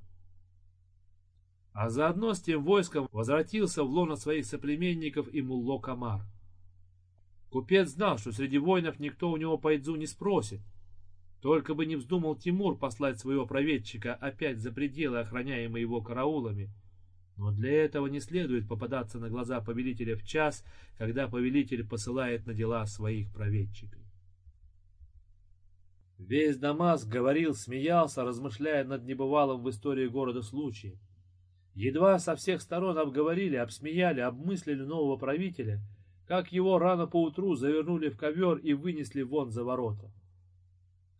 А заодно с тем войском возвратился в лоно своих соплеменников и Мулло Камар. Купец знал, что среди воинов никто у него Пайдзу не спросит, только бы не вздумал Тимур послать своего проведчика опять за пределы, охраняемые его караулами. Но для этого не следует попадаться на глаза повелителя в час, когда повелитель посылает на дела своих проведчиков. Весь Дамаск говорил, смеялся, размышляя над небывалым в истории города случаем. Едва со всех сторон обговорили, обсмеяли, обмыслили нового правителя, как его рано поутру завернули в ковер и вынесли вон за ворота.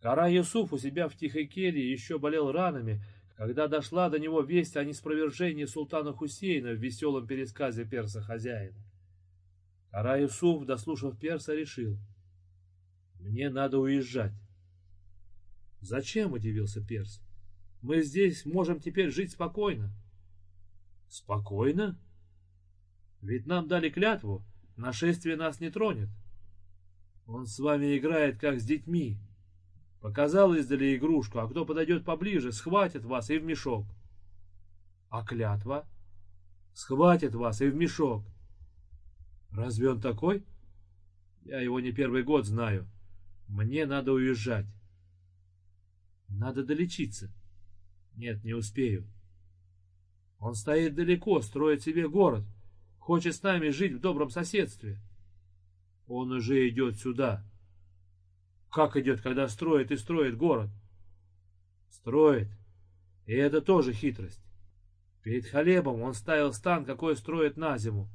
Кара Юсуф у себя в тихой келье еще болел ранами, когда дошла до него весть о неспровержении султана Хусейна в веселом пересказе перса хозяина. Кара Юсуф, дослушав перса, решил, «Мне надо уезжать». «Зачем?» — удивился перс. «Мы здесь можем теперь жить спокойно». «Спокойно? Ведь нам дали клятву, нашествие нас не тронет. Он с вами играет, как с детьми, Показал издали игрушку, а кто подойдет поближе, схватит вас и в мешок. А клятва? Схватит вас и в мешок. Разве он такой? Я его не первый год знаю. Мне надо уезжать. Надо долечиться. Нет, не успею. Он стоит далеко, строит себе город. Хочет с нами жить в добром соседстве. Он уже идет сюда. Как идет, когда строит и строит город? Строит. И это тоже хитрость. Перед Халебом он ставил стан, какой строит на зиму.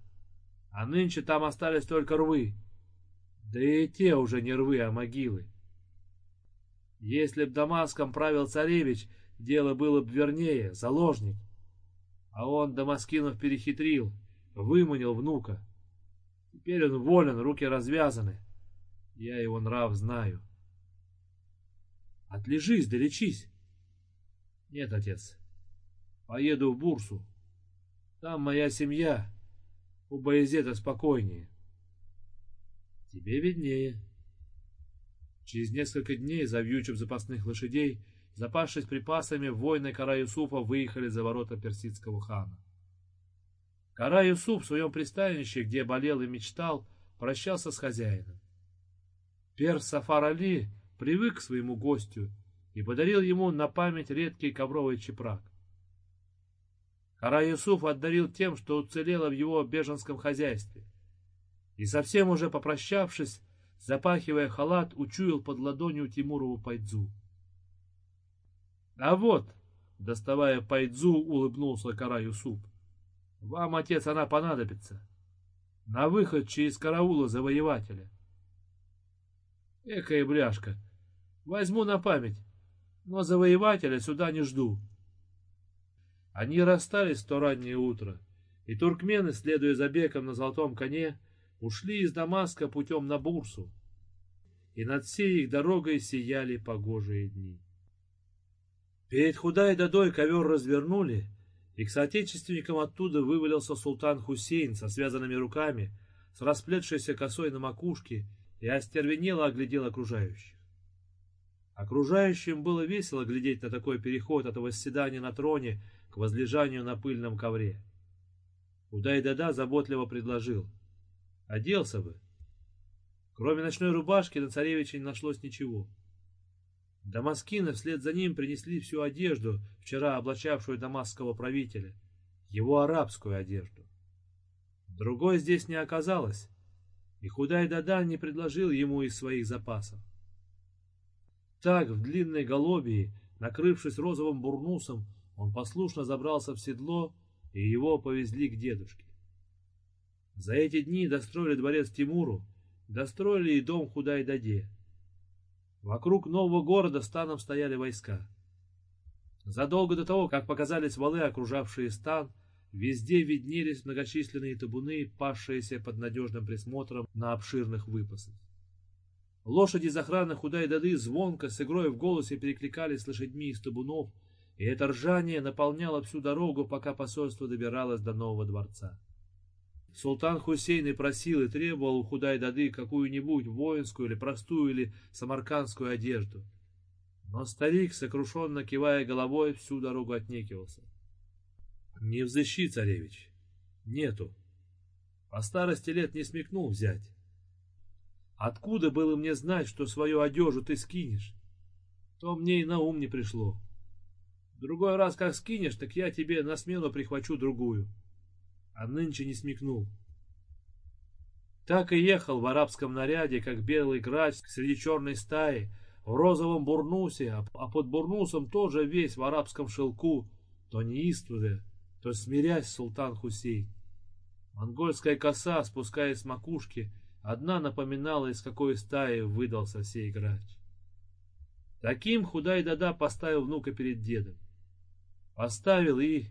А нынче там остались только рвы. Да и те уже не рвы, а могилы. Если б Дамаском правил царевич, дело было бы вернее, заложник. А он Дамаскинов перехитрил, выманил внука. Теперь он волен, руки развязаны. Я его нрав знаю. Отлежись, долечись. Нет, отец. Поеду в Бурсу. Там моя семья. У Боязета спокойнее. Тебе виднее. Через несколько дней, завьючив запасных лошадей, запавшись припасами, воины Кара Юсуфа выехали за ворота персидского хана. Кара Юсуф в своем пристанище, где болел и мечтал, прощался с хозяином. Перс Сафар Али привык к своему гостю и подарил ему на память редкий ковровый чепрак. Кара Юсуф отдарил тем, что уцелело в его беженском хозяйстве. И совсем уже попрощавшись, запахивая халат, учуял под ладонью Тимурову пайдзу. «А вот», — доставая пайдзу, улыбнулся Кара Юсуф, — «вам, отец, она понадобится. На выход через караула завоевателя». Экая бляшка, Возьму на память, но завоевателя сюда не жду. Они расстались в то раннее утро, и туркмены, следуя за беком на золотом коне, ушли из Дамаска путем на Бурсу, и над всей их дорогой сияли погожие дни. Перед худой додой ковер развернули, и к соотечественникам оттуда вывалился султан Хусейн со связанными руками, с расплетшейся косой на макушке, и остервенело оглядел окружающих. Окружающим было весело глядеть на такой переход от восседания на троне к возлежанию на пыльном ковре. Удай-дада заботливо предложил. Оделся бы. Кроме ночной рубашки на царевиче не нашлось ничего. Дамаскины вслед за ним принесли всю одежду, вчера облачавшую дамасского правителя, его арабскую одежду. Другой здесь не оказалось, и Худай-Дада не предложил ему из своих запасов. Так, в длинной голубии, накрывшись розовым бурнусом, он послушно забрался в седло, и его повезли к дедушке. За эти дни достроили дворец Тимуру, достроили и дом Худай-Даде. Вокруг нового города станом стояли войска. Задолго до того, как показались валы, окружавшие стан, везде виднелись многочисленные табуны, пасшиеся под надежным присмотром на обширных выпасах. Лошади из охраны Худай-Дады звонко, с игрой в голосе перекликались с лошадьми из табунов, и это ржание наполняло всю дорогу, пока посольство добиралось до нового дворца. Султан Хусейн и просил и требовал у Худай-Дады какую-нибудь воинскую или простую или самаркандскую одежду. Но старик, сокрушенно кивая головой, всю дорогу отнекивался. «Не взыщи, царевич. Нету. По старости лет не смекнул взять. Откуда было мне знать, что свою одежу ты скинешь? То мне и на ум не пришло. Другой раз как скинешь, так я тебе на смену прихвачу другую. А нынче не смекнул. Так и ехал в арабском наряде, как белый грач среди черной стаи, в розовом бурнусе, а, а под бурнусом тоже весь в арабском шелку, то неистовая, то смирясь султан Хусейн. Монгольская коса, спускаясь с макушки, Одна напоминала, из какой стаи выдался сей грач. Таким Худай-Дада поставил внука перед дедом. Поставил и,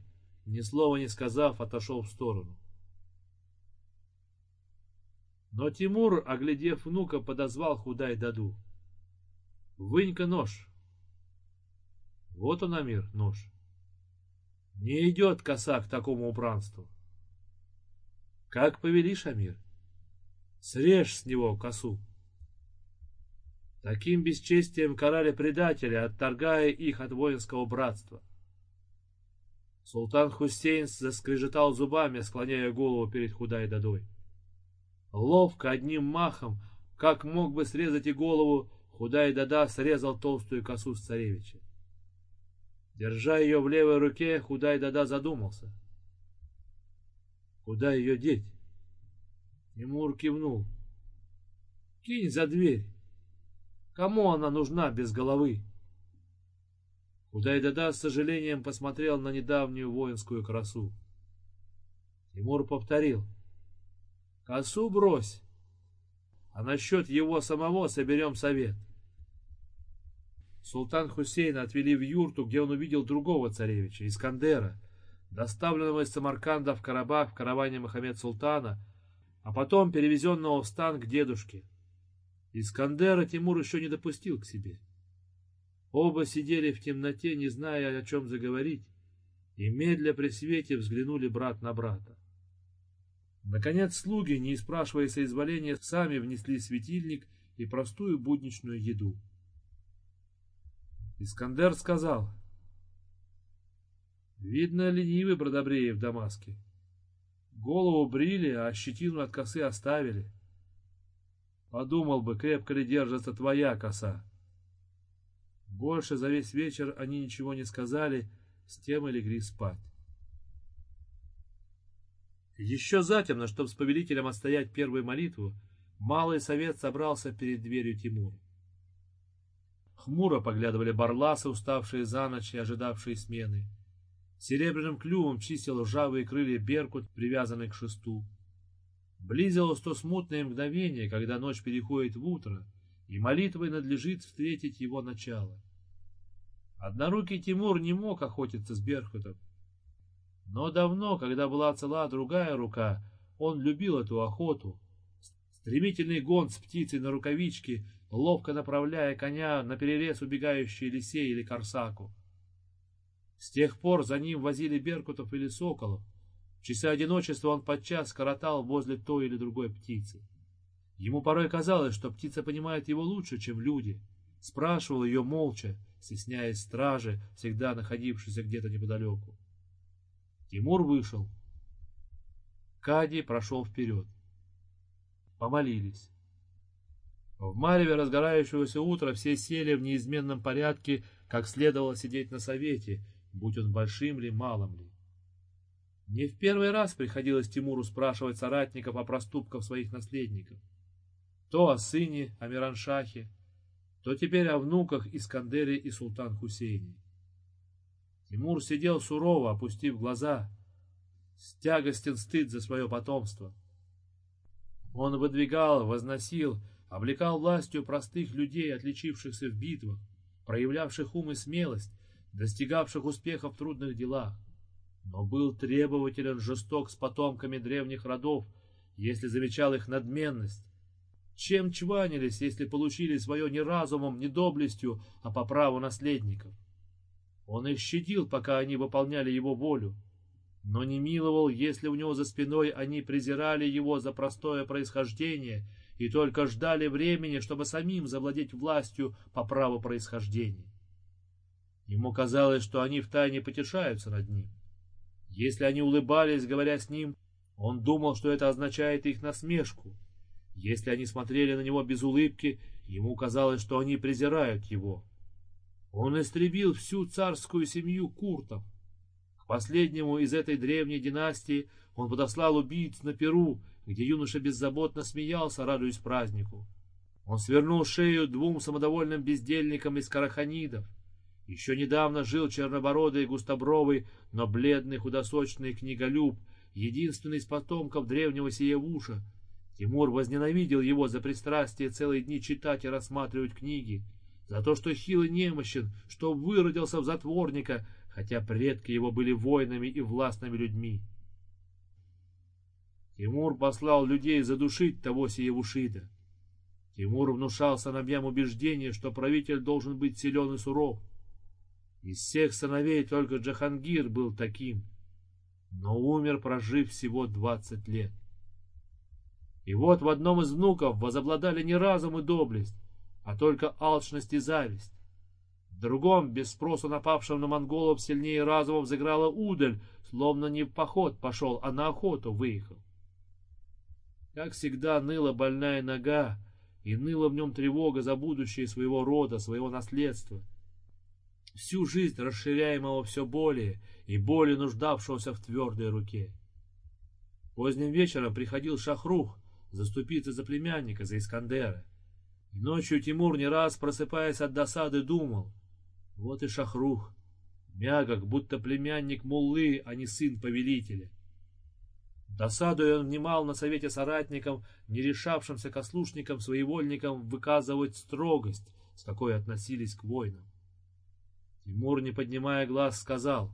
ни слова не сказав, отошел в сторону. Но Тимур, оглядев внука, подозвал Худай-Даду. «Вынь-ка нож!» Вот он, Амир, нож. Не идет коса к такому убранству. Как повелишь, Амир? — Срежь с него косу. Таким бесчестием карали предателя, отторгая их от воинского братства. Султан Хусейн заскрежетал зубами, склоняя голову перед худай дадой. Ловко, одним махом, как мог бы срезать и голову, худай дада срезал толстую косу с царевича. Держа ее в левой руке, худай дада задумался. Куда ее деть? Тимур кивнул. Кинь за дверь. Кому она нужна без головы? Худайдада с сожалением посмотрел на недавнюю воинскую красу. Тимур повторил. Косу брось, а насчет его самого соберем совет. Султан Хусейна отвели в юрту, где он увидел другого царевича, Искандера, доставленного из Самарканда в Карабах в караване Махамед Султана, а потом перевезенного в стан к дедушке. Искандера Тимур еще не допустил к себе. Оба сидели в темноте, не зная, о чем заговорить, и медля при свете взглянули брат на брата. Наконец слуги, не спрашивая соизволения, сами внесли светильник и простую будничную еду. Искандер сказал, «Видно, ленивый Бродобреев в Дамаске. Голову брили, а щетину от косы оставили. Подумал бы, крепко ли держится твоя коса. Больше за весь вечер они ничего не сказали, с тем и легли спать. Еще затемно, чтобы с повелителем отстоять первую молитву, малый совет собрался перед дверью Тимура. Хмуро поглядывали барласы, уставшие за ночь и ожидавшие смены. Серебряным клювом чистил ржавые крылья беркут, привязанный к шесту. Близилось то смутное мгновение, когда ночь переходит в утро, и молитвой надлежит встретить его начало. Однорукий Тимур не мог охотиться с Беркутом, но давно, когда была цела другая рука, он любил эту охоту. Стремительный гон с птицей на рукавичке, ловко направляя коня на перерез убегающей лисе или корсаку. С тех пор за ним возили беркутов или соколов. В часы одиночества он подчас коротал возле той или другой птицы. Ему порой казалось, что птица понимает его лучше, чем люди. Спрашивал ее молча, стесняясь стражи, всегда находившейся где-то неподалеку. Тимур вышел. Кади прошел вперед. Помолились. В мареве разгорающегося утра все сели в неизменном порядке, как следовало сидеть на совете, будь он большим ли, малым ли. Не в первый раз приходилось Тимуру спрашивать соратников о проступках своих наследников. То о сыне, о Мираншахе, то теперь о внуках Искандере и Султан Хусейне. Тимур сидел сурово, опустив глаза, с стыд за свое потомство. Он выдвигал, возносил, облекал властью простых людей, отличившихся в битвах, проявлявших ум и смелость, достигавших успеха в трудных делах. Но был требователен жесток с потомками древних родов, если замечал их надменность. Чем чванились, если получили свое не разумом, не доблестью, а по праву наследников? Он их щадил, пока они выполняли его волю, но не миловал, если у него за спиной они презирали его за простое происхождение и только ждали времени, чтобы самим завладеть властью по праву происхождения. Ему казалось, что они втайне потешаются над ним. Если они улыбались, говоря с ним, он думал, что это означает их насмешку. Если они смотрели на него без улыбки, ему казалось, что они презирают его. Он истребил всю царскую семью куртов. К последнему из этой древней династии он подослал убийц на Перу, где юноша беззаботно смеялся, радуясь празднику. Он свернул шею двум самодовольным бездельникам из караханидов. Еще недавно жил чернобородый густобровый, но бледный худосочный книголюб, единственный из потомков древнего Сиевуша. Тимур возненавидел его за пристрастие целые дни читать и рассматривать книги, за то, что хил и немощен, что выродился в затворника, хотя предки его были воинами и властными людьми. Тимур послал людей задушить того Сиевушида. Тимур внушал сыновьям убеждение, что правитель должен быть силен и суров. Из всех сыновей только Джахангир был таким, но умер, прожив всего двадцать лет. И вот в одном из внуков возобладали не разум и доблесть, а только алчность и зависть. В другом, без спроса напавшем на монголов, сильнее разума взыграла удаль, словно не в поход пошел, а на охоту выехал. Как всегда ныла больная нога, и ныла в нем тревога за будущее своего рода, своего наследства — всю жизнь расширяемого все более и более нуждавшегося в твердой руке. Поздним вечером приходил Шахрух заступиться за племянника, за Искандера. И ночью Тимур не раз, просыпаясь от досады, думал, вот и Шахрух, мягок, будто племянник муллы, а не сын повелителя. Досадуя он внимал на совете соратникам, не решавшимся кослушникам, своевольникам выказывать строгость, с какой относились к воинам. Тимур, не поднимая глаз, сказал,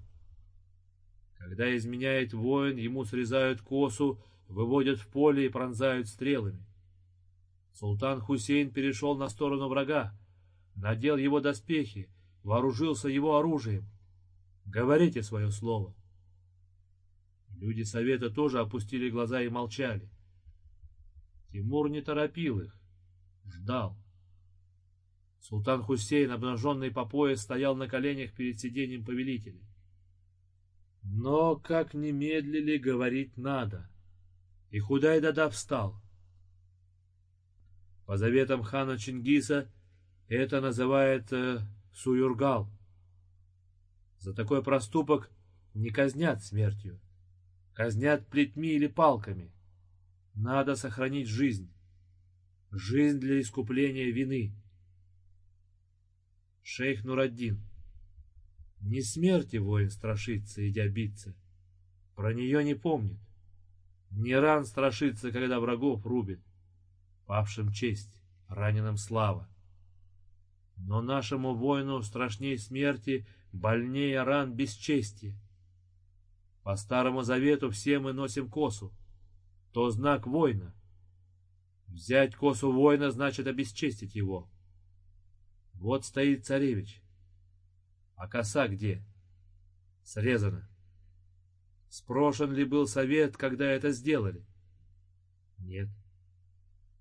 «Когда изменяет воин, ему срезают косу, выводят в поле и пронзают стрелами. Султан Хусейн перешел на сторону врага, надел его доспехи, вооружился его оружием. Говорите свое слово». Люди совета тоже опустили глаза и молчали. Тимур не торопил их, ждал. Султан Хусейн, обнаженный по пояс, стоял на коленях перед сиденьем повелителя. Но, как не медлили, говорить надо. И Худай-Дада встал. По заветам хана Чингиса это называет э, суюргал. За такой проступок не казнят смертью, казнят плетьми или палками. Надо сохранить жизнь. Жизнь для искупления вины шейх Нураддин. Не смерти воин страшится, идя биться. Про нее не помнит. Не ран страшится, когда врагов рубит. Павшим честь. раненым слава. Но нашему воину страшней смерти, больнее ран бесчестия. По Старому Завету все мы носим косу, то знак воина. Взять косу воина значит обесчестить его. Вот стоит царевич. А коса где? Срезана. Спрошен ли был совет, когда это сделали? Нет.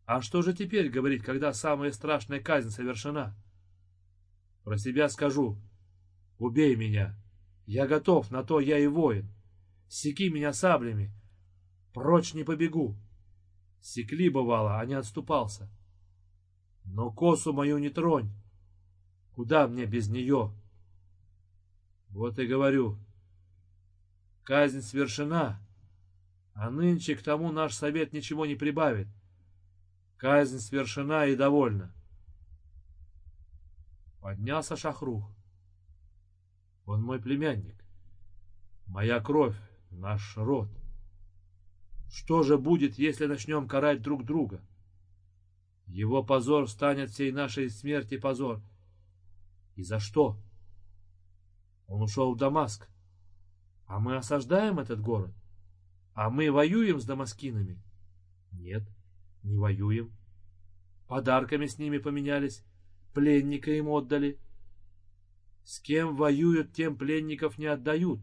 А что же теперь говорить, когда самая страшная казнь совершена? Про себя скажу. Убей меня. Я готов, на то я и воин. Секи меня саблями. Прочь не побегу. Секли, бывало, а не отступался. Но косу мою не тронь. Куда мне без нее? Вот и говорю. Казнь свершена, а нынче к тому наш совет ничего не прибавит. Казнь свершена и довольна. Поднялся Шахрух. Он мой племянник, моя кровь, наш род. Что же будет, если начнем карать друг друга? Его позор станет всей нашей смерти позор. И за что? Он ушел в Дамаск. А мы осаждаем этот город? А мы воюем с дамаскинами? Нет, не воюем. Подарками с ними поменялись, пленника им отдали. С кем воюют, тем пленников не отдают.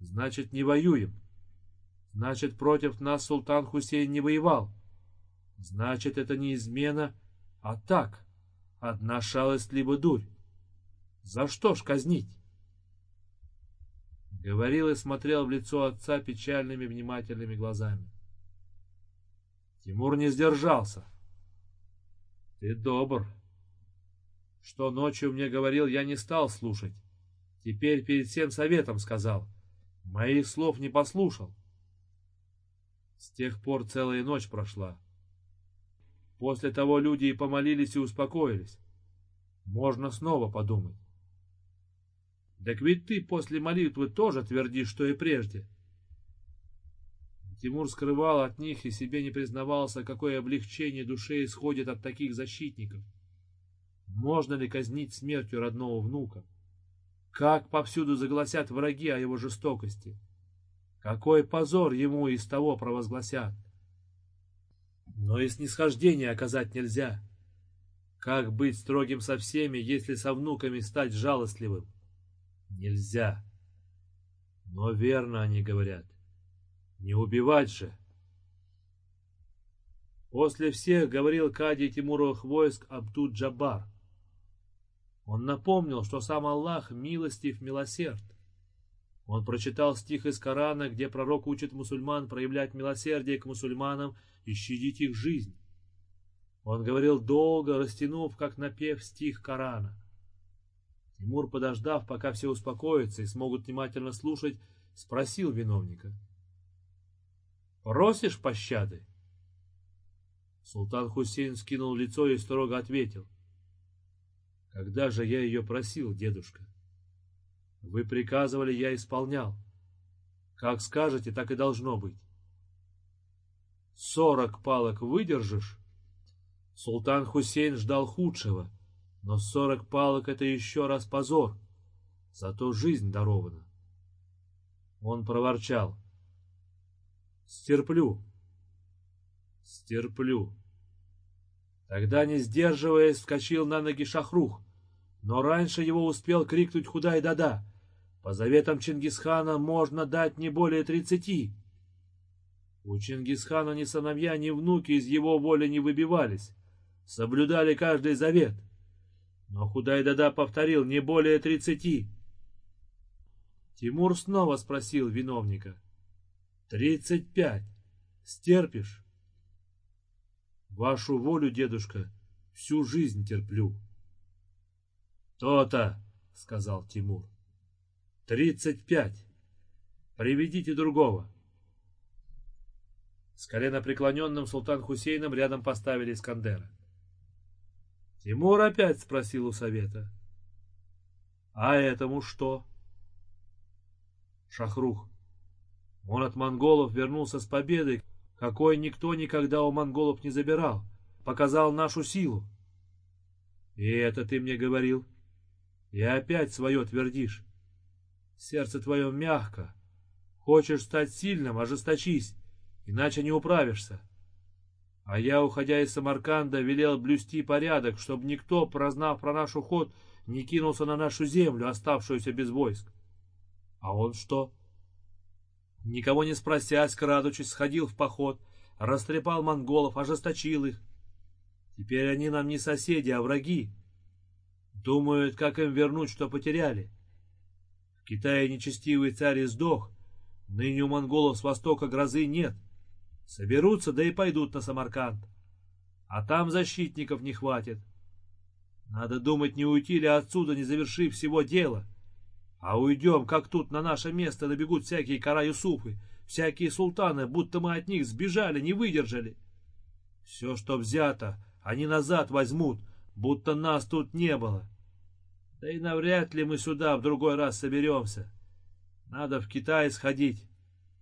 Значит, не воюем. Значит, против нас султан Хусейн не воевал. Значит, это не измена, а так, одна шалость либо дурь. За что ж казнить? Говорил и смотрел в лицо отца печальными внимательными глазами. Тимур не сдержался. Ты добр. Что ночью мне говорил, я не стал слушать. Теперь перед всем советом сказал. Моих слов не послушал. С тех пор целая ночь прошла. После того люди и помолились, и успокоились. Можно снова подумать. Так ведь ты после молитвы тоже твердишь, что и прежде. Тимур скрывал от них и себе не признавался, какое облегчение душе исходит от таких защитников. Можно ли казнить смертью родного внука? Как повсюду загласят враги о его жестокости? Какой позор ему из того провозгласят? Но и снисхождение оказать нельзя. Как быть строгим со всеми, если со внуками стать жалостливым? Нельзя. Но верно они говорят. Не убивать же. После всех говорил Кади Тимуровых войск Абдуд-Джабар. Он напомнил, что сам Аллах милостив, милосерд. Он прочитал стих из Корана, где пророк учит мусульман проявлять милосердие к мусульманам и щадить их жизнь. Он говорил долго, растянув, как напев стих Корана. Тимур, подождав, пока все успокоятся и смогут внимательно слушать, спросил виновника. «Просишь пощады?» Султан Хусейн скинул лицо и строго ответил. «Когда же я ее просил, дедушка? Вы приказывали, я исполнял. Как скажете, так и должно быть. Сорок палок выдержишь?» Султан Хусейн ждал худшего — но сорок палок — это еще раз позор. Зато жизнь дарована. Он проворчал. Стерплю. Стерплю. Тогда, не сдерживаясь, вскочил на ноги Шахрух, но раньше его успел крикнуть Худай-Дада. По заветам Чингисхана можно дать не более тридцати. У Чингисхана ни сыновья, ни внуки из его воли не выбивались, соблюдали каждый завет — но Худай-Дада повторил не более тридцати. Тимур снова спросил виновника. «Тридцать пять. Стерпишь?» «Вашу волю, дедушка, всю жизнь терплю». «То-то», — сказал Тимур. «Тридцать пять. Приведите другого». С колено преклоненным султан Хусейном рядом поставили Искандера. Тимур опять спросил у совета. А этому что? Шахрух. Он от монголов вернулся с победой, какой никто никогда у монголов не забирал. показал нашу силу. И это ты мне говорил. И опять свое твердишь. Сердце твое мягко. Хочешь стать сильным, ожесточись, иначе не управишься. А я, уходя из Самарканда, велел блюсти порядок, чтобы никто, прознав про наш уход, не кинулся на нашу землю, оставшуюся без войск. А он что? Никого не спросясь, крадучись, сходил в поход, растрепал монголов, ожесточил их. Теперь они нам не соседи, а враги. Думают, как им вернуть, что потеряли. В Китае нечестивый царь издох, ныне у монголов с востока грозы нет. Соберутся, да и пойдут на Самарканд. А там защитников не хватит. Надо думать, не уйти ли отсюда, не завершив всего дела. А уйдем, как тут на наше место набегут всякие кара-юсуфы, всякие султаны, будто мы от них сбежали, не выдержали. Все, что взято, они назад возьмут, будто нас тут не было. Да и навряд ли мы сюда в другой раз соберемся. Надо в Китай сходить,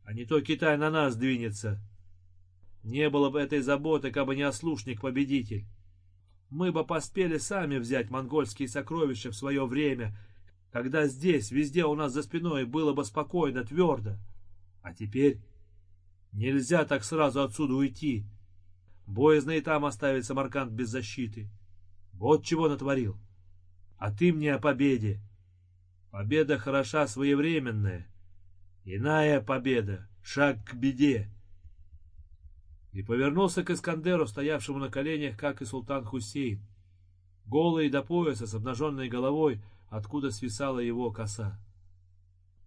а не то Китай на нас двинется. Не было бы этой заботы, как бы не ослушник-победитель. Мы бы поспели сами взять монгольские сокровища в свое время, когда здесь, везде у нас за спиной было бы спокойно, твердо. А теперь нельзя так сразу отсюда уйти. Боязно и там оставить Самарканд без защиты. Вот чего натворил. А ты мне о победе. Победа хороша своевременная. Иная победа — шаг к беде и повернулся к Искандеру, стоявшему на коленях, как и султан Хусейн, голый до пояса с обнаженной головой, откуда свисала его коса.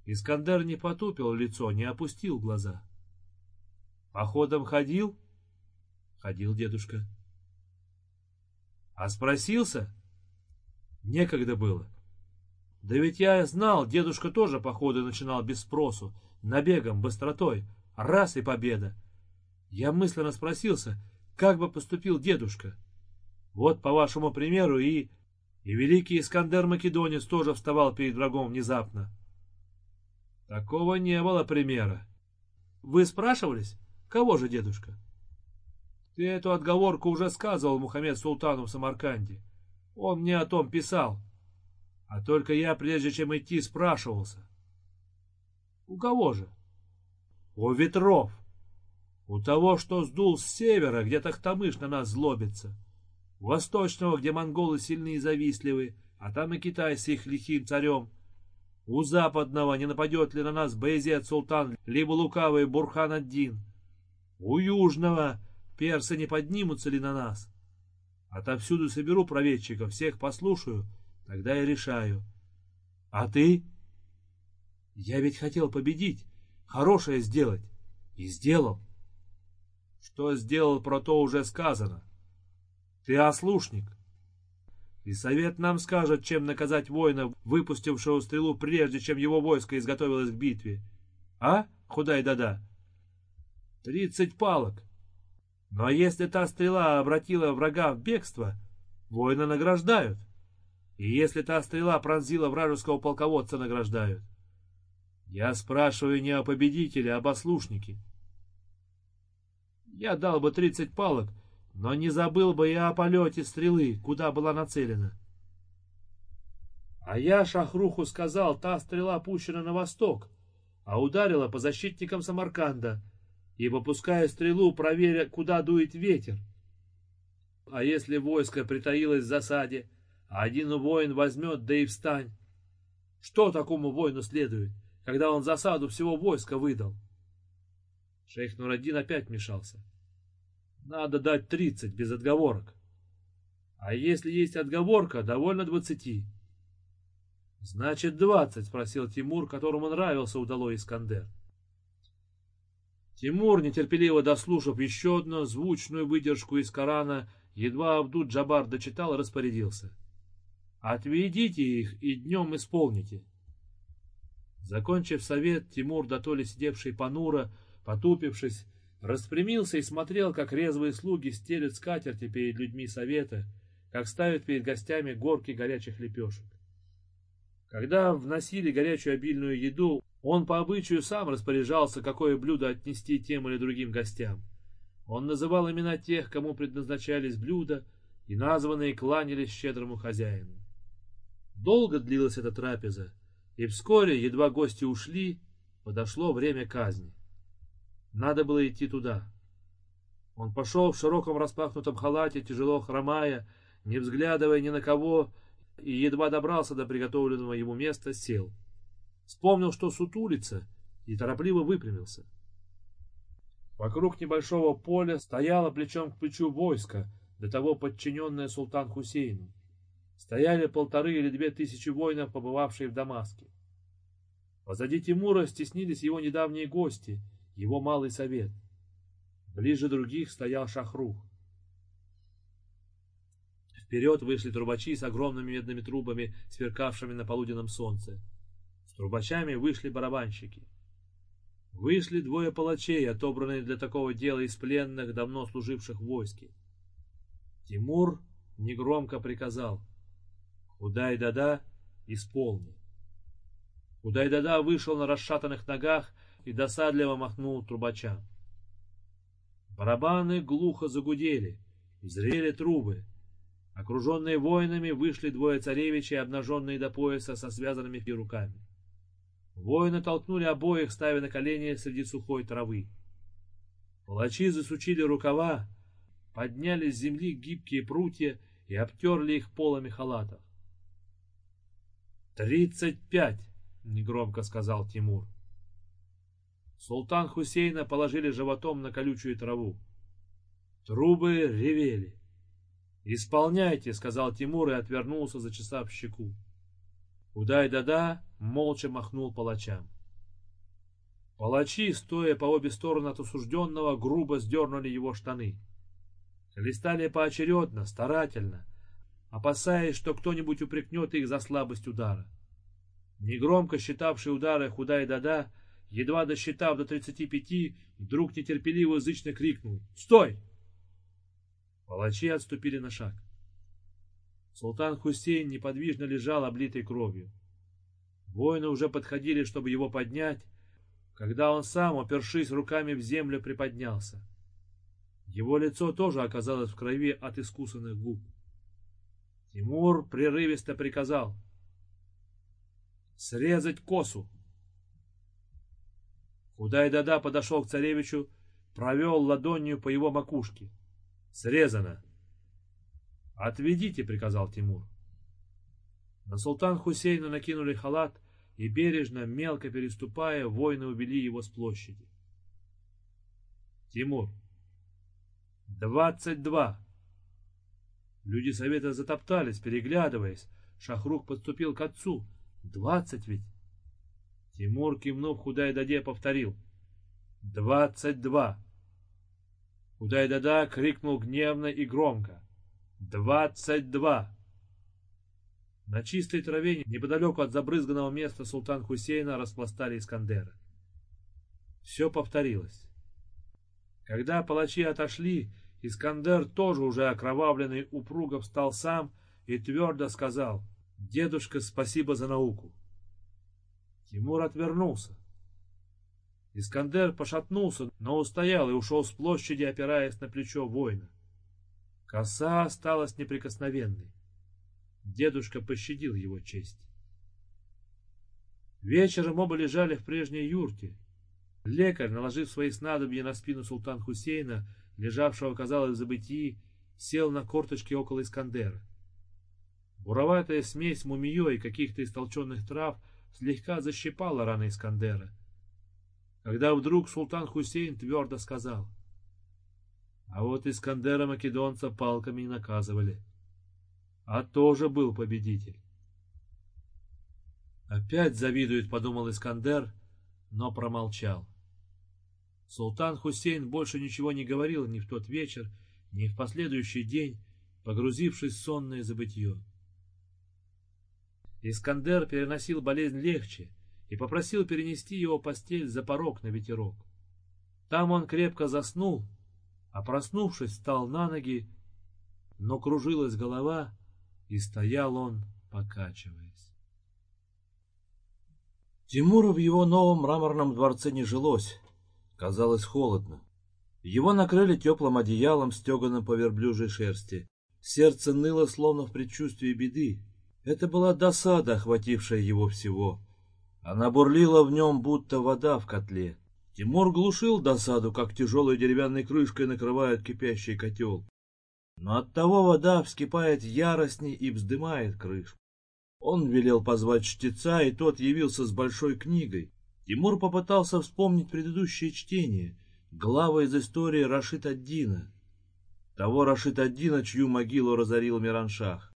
Искандер не потупил лицо, не опустил глаза. «Походом ходил?» «Ходил дедушка». «А спросился?» «Некогда было». «Да ведь я знал, дедушка тоже походы начинал без спросу, набегом, быстротой, раз и победа. Я мысленно спросился, как бы поступил дедушка. Вот по вашему примеру и... И великий Искандер Македонец тоже вставал перед врагом внезапно. Такого не было примера. Вы спрашивались, кого же дедушка? Ты эту отговорку уже сказывал Мухаммед Султану в Самарканде. Он мне о том писал. А только я, прежде чем идти, спрашивался. У кого же? У ветров. У того, что сдул с севера, где Тахтамыш на нас злобится. У восточного, где монголы сильны и завистливы, а там и Китай с их лихим царем. У западного, не нападет ли на нас Баязет Султан, либо лукавый Бурхан-ад-Дин. У южного, персы не поднимутся ли на нас. Отовсюду соберу проведчиков, всех послушаю, тогда и решаю. А ты? Я ведь хотел победить, хорошее сделать. И сделал. Что сделал, про то уже сказано. Ты ослушник. И совет нам скажет, чем наказать воина, выпустившего стрелу, прежде чем его войско изготовилось к битве. А, Худай-Дада? Тридцать палок. Но если та стрела обратила врага в бегство, воина награждают. И если та стрела пронзила вражеского полководца, награждают. Я спрашиваю не о победителе, а об ослушнике. Я дал бы тридцать палок, но не забыл бы я о полете стрелы, куда была нацелена. А я Шахруху сказал, та стрела пущена на восток, а ударила по защитникам Самарканда, ибо пуская стрелу, проверя, куда дует ветер. А если войско притаилось в засаде, один воин возьмет, да и встань? Что такому воину следует, когда он засаду всего войска выдал? Шейх Нураддин опять мешался. Надо дать тридцать, без отговорок. А если есть отговорка, довольно двадцати. Значит, двадцать, спросил Тимур, которому нравился удалой Искандер. Тимур, нетерпеливо дослушав еще одну звучную выдержку из Корана, едва Абдуд Джабар дочитал, распорядился. «Отведите их и днем исполните». Закончив совет, Тимур, дотоле сидевший понуро, потупившись, распрямился и смотрел, как резвые слуги стелят скатерти перед людьми совета, как ставят перед гостями горки горячих лепешек. Когда вносили горячую обильную еду, он по обычаю сам распоряжался, какое блюдо отнести тем или другим гостям. Он называл имена тех, кому предназначались блюда, и названные кланялись щедрому хозяину. Долго длилась эта трапеза, и вскоре, едва гости ушли, подошло время казни. Надо было идти туда. Он пошел в широком распахнутом халате, тяжело хромая, не взглядывая ни на кого, и едва добрался до приготовленного ему места, сел. Вспомнил, что сутулится, и торопливо выпрямился. Вокруг небольшого поля стояло плечом к плечу войско, до того подчиненное султан Хусейну. Стояли полторы или две тысячи воинов, побывавшие в Дамаске. Позади Тимура стеснились его недавние гости, его малый совет. Ближе других стоял Шахрух. Вперед вышли трубачи с огромными медными трубами, сверкавшими на полуденном солнце. С трубачами вышли барабанщики. Вышли двое палачей, отобранные для такого дела из пленных, давно служивших в войске. Тимур негромко приказал «Худай-дада, исполни». Худай-дада вышел на расшатанных ногах и досадливо махнул трубачам. Барабаны глухо загудели, взрели трубы. Окруженные воинами вышли двое царевичей, обнаженные до пояса со связанными руками. Воины толкнули обоих, ставя на колени среди сухой травы. Палачи засучили рукава, подняли с земли гибкие прутья и обтерли их полами халатов. «Тридцать пять!» — негромко сказал Тимур. Султан Хусейна положили животом на колючую траву. Трубы ревели. «Исполняйте!» — сказал Тимур и отвернулся, зачесав щеку. Удай-да-да молча махнул палачам. Палачи, стоя по обе стороны от осужденного, грубо сдернули его штаны. Листали поочередно, старательно, опасаясь, что кто-нибудь упрекнет их за слабость удара. Негромко считавший удары Худай-Дада, едва досчитав до тридцати пяти, вдруг нетерпеливо зычно крикнул «Стой!». Палачи отступили на шаг. Султан Хусейн неподвижно лежал, облитый кровью. Воины уже подходили, чтобы его поднять, когда он сам, опершись руками в землю, приподнялся. Его лицо тоже оказалось в крови от искусанных губ. Тимур прерывисто приказал «Срезать косу!» Худай-Дада подошел к царевичу, провел ладонью по его макушке. «Срезано!» «Отведите», — приказал Тимур. На султан Хусейна накинули халат, и бережно, мелко переступая, воины увели его с площади. Тимур. «Двадцать два!» Люди совета затоптались, переглядываясь. Шахрух подступил к отцу. «Двадцать ведь!» Тимур, кивнув Худай-Даде, повторил. «Двадцать два!» Худай-Дада крикнул гневно и громко. «Двадцать два!» На чистой траве, неподалеку от забрызганного места султан Хусейна, распластали Искандера. Все повторилось. Когда палачи отошли, Искандер, тоже уже окровавленный, упруго встал сам и твердо сказал «Дедушка, спасибо за науку». Тимур отвернулся. Искандер пошатнулся, но устоял и ушел с площади, опираясь на плечо воина. Коса осталась неприкосновенной. Дедушка пощадил его честь. Вечером оба лежали в прежней юрте. Лекарь, наложив свои снадобья на спину султан Хусейна, лежавшего, казалось, в забытии, сел на корточки около Искандера. Буроватая смесь мумиё и каких-то истолченных трав слегка защипала раны Искандера. Когда вдруг султан Хусейн твердо сказал — а вот Искандера Македонца палками не наказывали. А тоже был победитель. Опять завидует, подумал Искандер, но промолчал. Султан Хусейн больше ничего не говорил ни в тот вечер, ни в последующий день, погрузившись в сонное забытье. Искандер переносил болезнь легче и попросил перенести его постель за порог на ветерок. Там он крепко заснул, а проснувшись, встал на ноги, но кружилась голова, и стоял он, покачиваясь. Тимуру в его новом мраморном дворце не жилось, казалось холодно. Его накрыли теплым одеялом, стеганым по верблюжьей шерсти. Сердце ныло, словно в предчувствии беды. Это была досада, охватившая его всего. Она бурлила в нем, будто вода в котле. Тимур глушил досаду, как тяжелой деревянной крышкой накрывает кипящий котел. Но оттого вода вскипает яростней и вздымает крышку. Он велел позвать чтеца, и тот явился с большой книгой. Тимур попытался вспомнить предыдущее чтение, главы из истории Рашид ад-Дина. Того Рашид ад-Дина, чью могилу разорил Мираншах.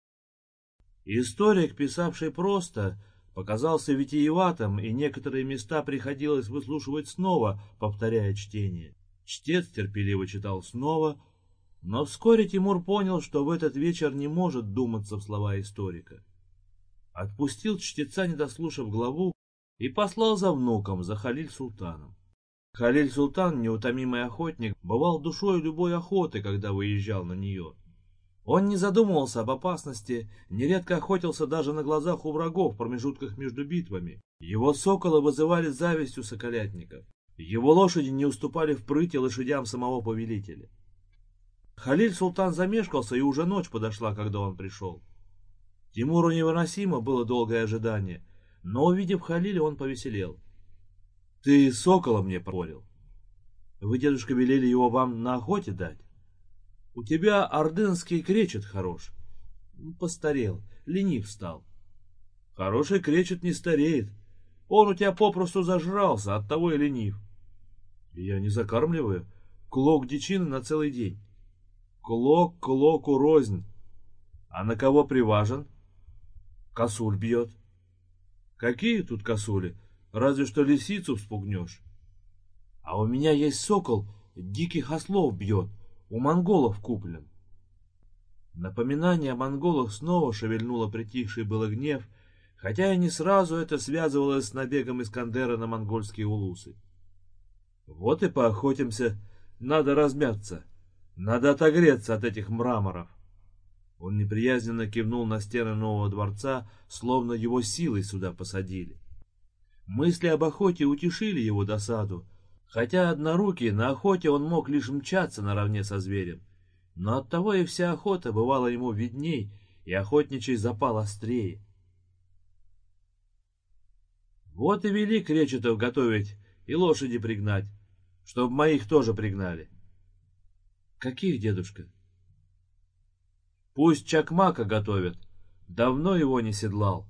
Историк, писавший просто, показался витиеватым, и некоторые места приходилось выслушивать снова, повторяя чтение. Чтец терпеливо читал снова, но вскоре Тимур понял, что в этот вечер не может думаться в слова историка. Отпустил чтеца, не дослушав главу, и послал за внуком, за Халиль-Султаном. Халиль-Султан, неутомимый охотник, бывал душой любой охоты, когда выезжал на нее. Он не задумывался об опасности, нередко охотился даже на глазах у врагов в промежутках между битвами. Его соколы вызывали зависть у соколятников. Его лошади не уступали в прыти лошадям самого повелителя. Халиль-Султан замешкался, и уже ночь подошла, когда он пришел. Тимуру невыносимо было долгое ожидание — но, увидев Халиля, он повеселел. — Ты сокола мне порил. Вы, дедушка, велели его вам на охоте дать? У тебя ордынский кречет хорош. Ну, постарел, ленив стал. Хороший кречет не стареет. Он у тебя попросту зажрался, оттого и ленив. Я не закармливаю. Клок дичины на целый день. Клок клоку рознь. А на кого приважен? Косуль бьет. Какие тут косули? Разве что лисицу вспугнешь. А у меня есть сокол, диких ослов бьет, у монголов куплен. Напоминание о монголах снова шевельнуло притихший было гнев, хотя и не сразу это связывалось с набегом Искандера на монгольские улусы. Вот и поохотимся, надо размяться, надо отогреться от этих мраморов. Он неприязненно кивнул на стены нового дворца, словно его силой сюда посадили. Мысли об охоте утешили его досаду, хотя однорукий на охоте он мог лишь мчаться наравне со зверем. Но оттого и вся охота бывала ему видней, и охотничий запал острее. Вот и вели кречетов готовить и лошади пригнать, чтоб моих тоже пригнали. — Каких, дедушка? — Пусть чакмака готовят. Давно его не седлал.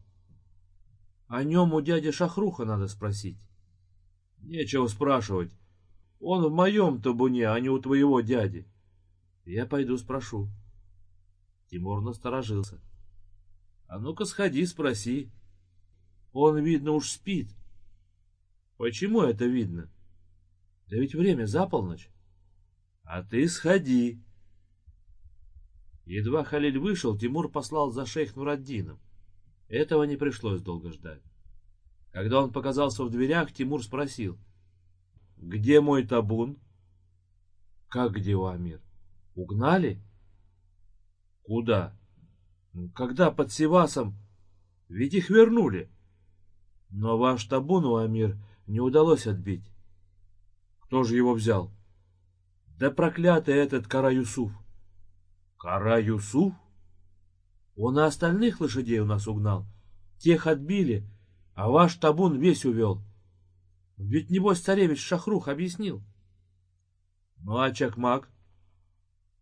О нем у дяди Шахруха надо спросить. Нечего спрашивать. Он в моем табуне, а не у твоего дяди. Я пойду спрошу. Тимур насторожился. А ну-ка сходи, спроси. Он, видно, уж спит. Почему это видно? Да ведь время за полночь. А ты сходи. Едва Халиль вышел, Тимур послал за шейх Нураддином. Этого не пришлось долго ждать. Когда он показался в дверях, Тимур спросил. — Где мой табун? — Как где, Уамир? Угнали? — Куда? — Когда под Севасом? Ведь их вернули. Но ваш табун, Уамир, не удалось отбить. Кто же его взял? Да проклятый этот. Кара Юсуф? Он и остальных лошадей у нас угнал. Тех отбили, а ваш табун весь увел. Ведь, небось, царевич Шахрух объяснил. Ну, а Чакмак?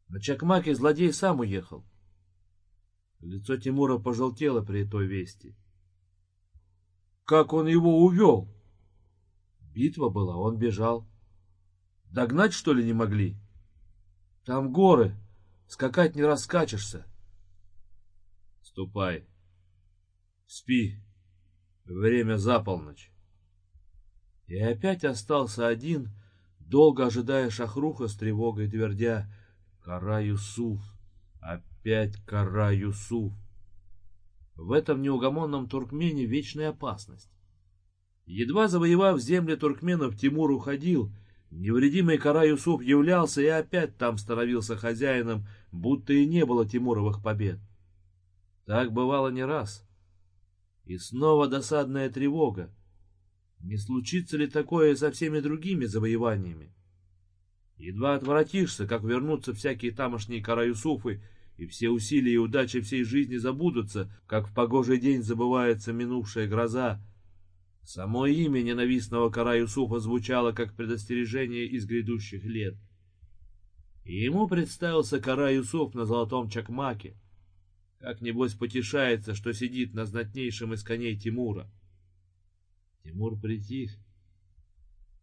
На Чакмаке злодей сам уехал. Лицо Тимура пожелтело при той вести. Как он его увел? Битва была, он бежал. Догнать, что ли, не могли? Там горы, Скакать не раскачешься. Ступай. Спи. Время за полночь. И опять остался один, долго ожидая Шахруха с тревогой твердя «Кара Юсуф! Опять Кара Юсуф!» В этом неугомонном Туркмене вечная опасность. Едва завоевав земли туркменов, Тимур уходил — Невредимый Кара Юсуф являлся и опять там становился хозяином, будто и не было Тимуровых побед. Так бывало не раз. И снова досадная тревога. Не случится ли такое со всеми другими завоеваниями? Едва отворотишься, как вернутся всякие тамошние Кара-Юсуфы, и все усилия и удачи всей жизни забудутся, как в погожий день забывается минувшая гроза. Само имя ненавистного Кара-Юсуфа звучало, как предостережение из грядущих лет. И ему представился Кара-Юсуф на золотом чакмаке, как небось потешается, что сидит на знатнейшем из коней Тимура. Тимур притих,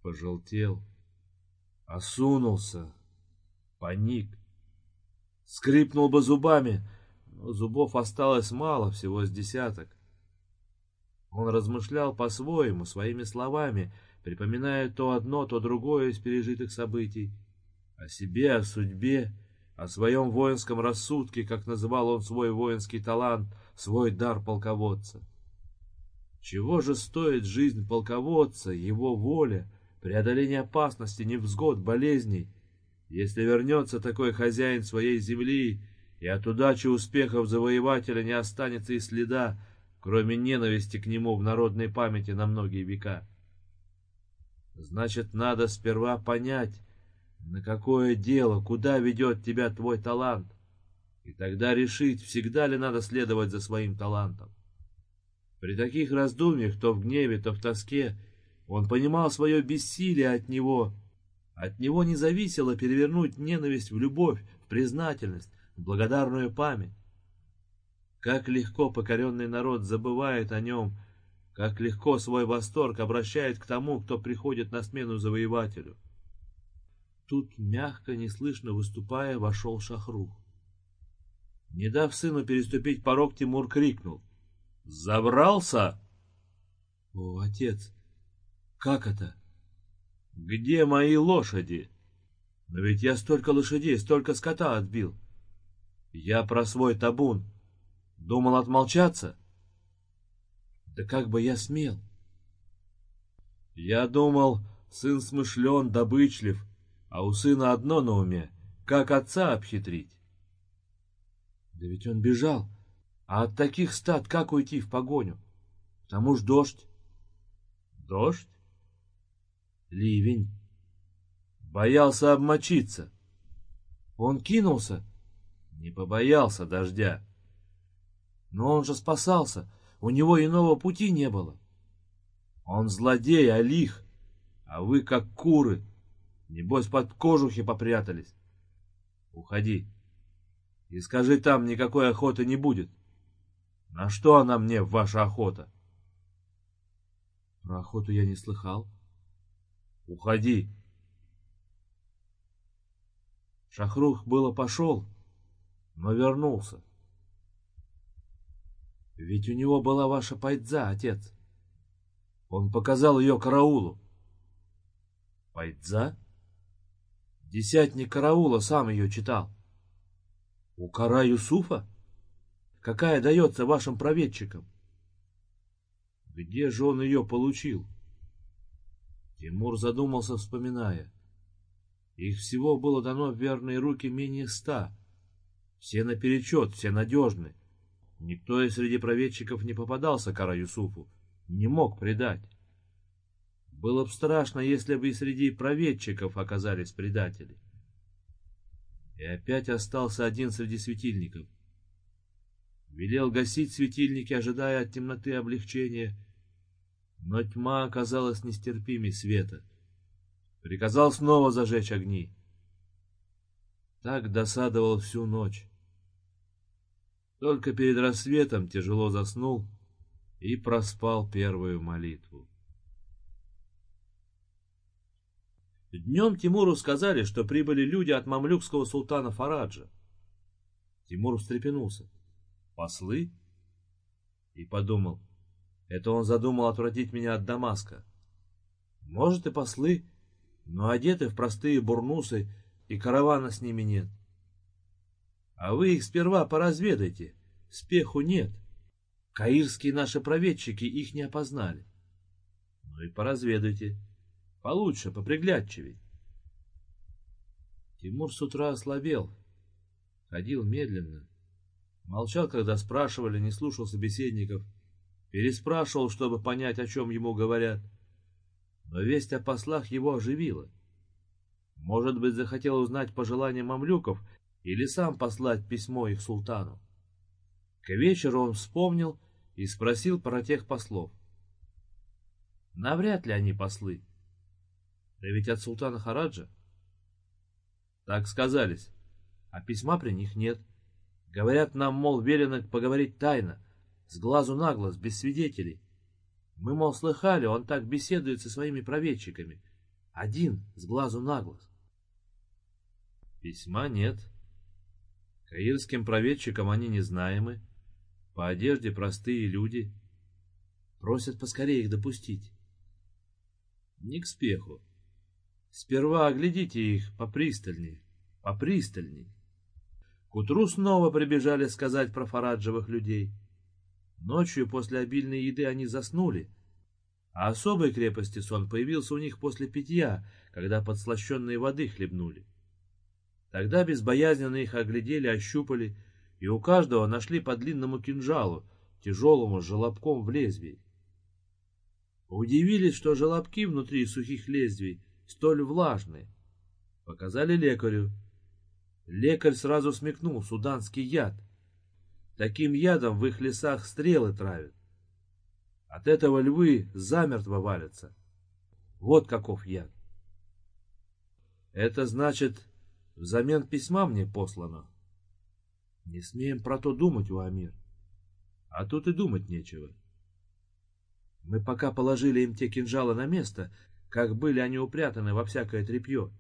пожелтел, осунулся, паник. Скрипнул бы зубами, но зубов осталось мало, всего с десяток. Он размышлял по-своему, своими словами, припоминая то одно, то другое из пережитых событий. О себе, о судьбе, о своем воинском рассудке, как называл он свой воинский талант, свой дар полководца. Чего же стоит жизнь полководца, его воля, преодоление опасности, невзгод, болезней, если вернется такой хозяин своей земли, и от удачи успехов завоевателя не останется и следа, кроме ненависти к нему в народной памяти на многие века. Значит, надо сперва понять, на какое дело, куда ведет тебя твой талант, и тогда решить, всегда ли надо следовать за своим талантом. При таких раздумьях, то в гневе, то в тоске, он понимал свое бессилие от него. От него не зависело перевернуть ненависть в любовь, в признательность, в благодарную память. Как легко покоренный народ забывает о нем, как легко свой восторг обращает к тому, кто приходит на смену завоевателю. Тут, мягко, неслышно выступая, вошел Шахрух. Не дав сыну переступить порог, Тимур крикнул. Забрался? О, отец, как это? Где мои лошади? Но ведь я столько лошадей, столько скота отбил. Я про свой табун. Думал отмолчаться? Да как бы я смел? Я думал, сын смышлен, добычлив, а у сына одно на уме — как отца обхитрить. Да ведь он бежал. А от таких стад как уйти в погоню? К тому ж дождь. Дождь? Ливень. Боялся обмочиться. Он кинулся. Не побоялся дождя. Но он же спасался. У него иного пути не было. Он злодей, а лих. А вы как куры. Небось, под кожухи попрятались. Уходи. И скажи там, никакой охоты не будет. На что она мне, ваша охота? Про охоту я не слыхал. Уходи. Шахрух было пошел, но вернулся. Ведь у него была ваша пайдза, отец. Он показал ее караулу. Пайдза? Десятник караула сам ее читал. У Кара Юсуфа? какая дается вашим проведчикам. Где же он ее получил? Тимур задумался, вспоминая. Их всего было дано в верные руки менее ста. Все наперечет, все надежны. Никто из среди проведчиков не попадался Кара Юсуфу, не мог предать. Было бы страшно, если бы и среди проведчиков оказались предатели. И опять остался один среди светильников — велел гасить светильники, ожидая от темноты облегчения, но тьма оказалась нестерпимей света. Приказал снова зажечь огни. Так досадовал всю ночь. Только перед рассветом тяжело заснул и проспал первую молитву. Днем Тимуру сказали, что прибыли люди от мамлюкского султана Фараджа. Тимур встрепенулся послы? И подумал, это он задумал отвратить меня от Дамаска. Может и послы, но одеты в простые бурнусы, и каравана с ними нет. А вы их сперва поразведайте, спеху нет. Каирские наши проведчики их не опознали. Ну и поразведайте. Получше, поприглядчивей. Тимур с утра ослабел. Ходил медленно, Молчал, когда спрашивали, не слушал собеседников. Переспрашивал, чтобы понять, о чем ему говорят. Но весть о послах его оживила. Может быть, захотел узнать пожелания мамлюков или сам послать письмо их султану. К вечеру он вспомнил и спросил про тех послов. Навряд ли они послы. Да ведь от султана Хараджа. Так сказались, а письма при них нет. Говорят нам, мол, велено поговорить тайно, с глазу на глаз, без свидетелей. Мы, мол, слыхали, он так беседует со своими проведчиками. Один, с глазу на глаз. Письма нет. Каирским проведчикам они незнаемы. По одежде простые люди. Просят поскорее их допустить. Не к спеху. Сперва оглядите их попристальней, попристальней. К утру снова прибежали сказать про Фараджевых людей. Ночью после обильной еды они заснули, а особой крепости сон появился у них после питья, когда подслащенной воды хлебнули. Тогда безбоязненно их оглядели, ощупали, и у каждого нашли по длинному кинжалу, тяжелому с желобком в лезвии. Удивились, что желобки внутри сухих лезвий столь влажные. Показали лекарю. Лекарь сразу смекнул суданский яд. Таким ядом в их лесах стрелы травят. От этого львы замертво валятся. Вот каков яд. Это значит, взамен письма мне послано. Не смеем про то думать, Уамир. А тут и думать нечего. Мы пока положили им те кинжалы на место, как были они упрятаны во всякое тряпье.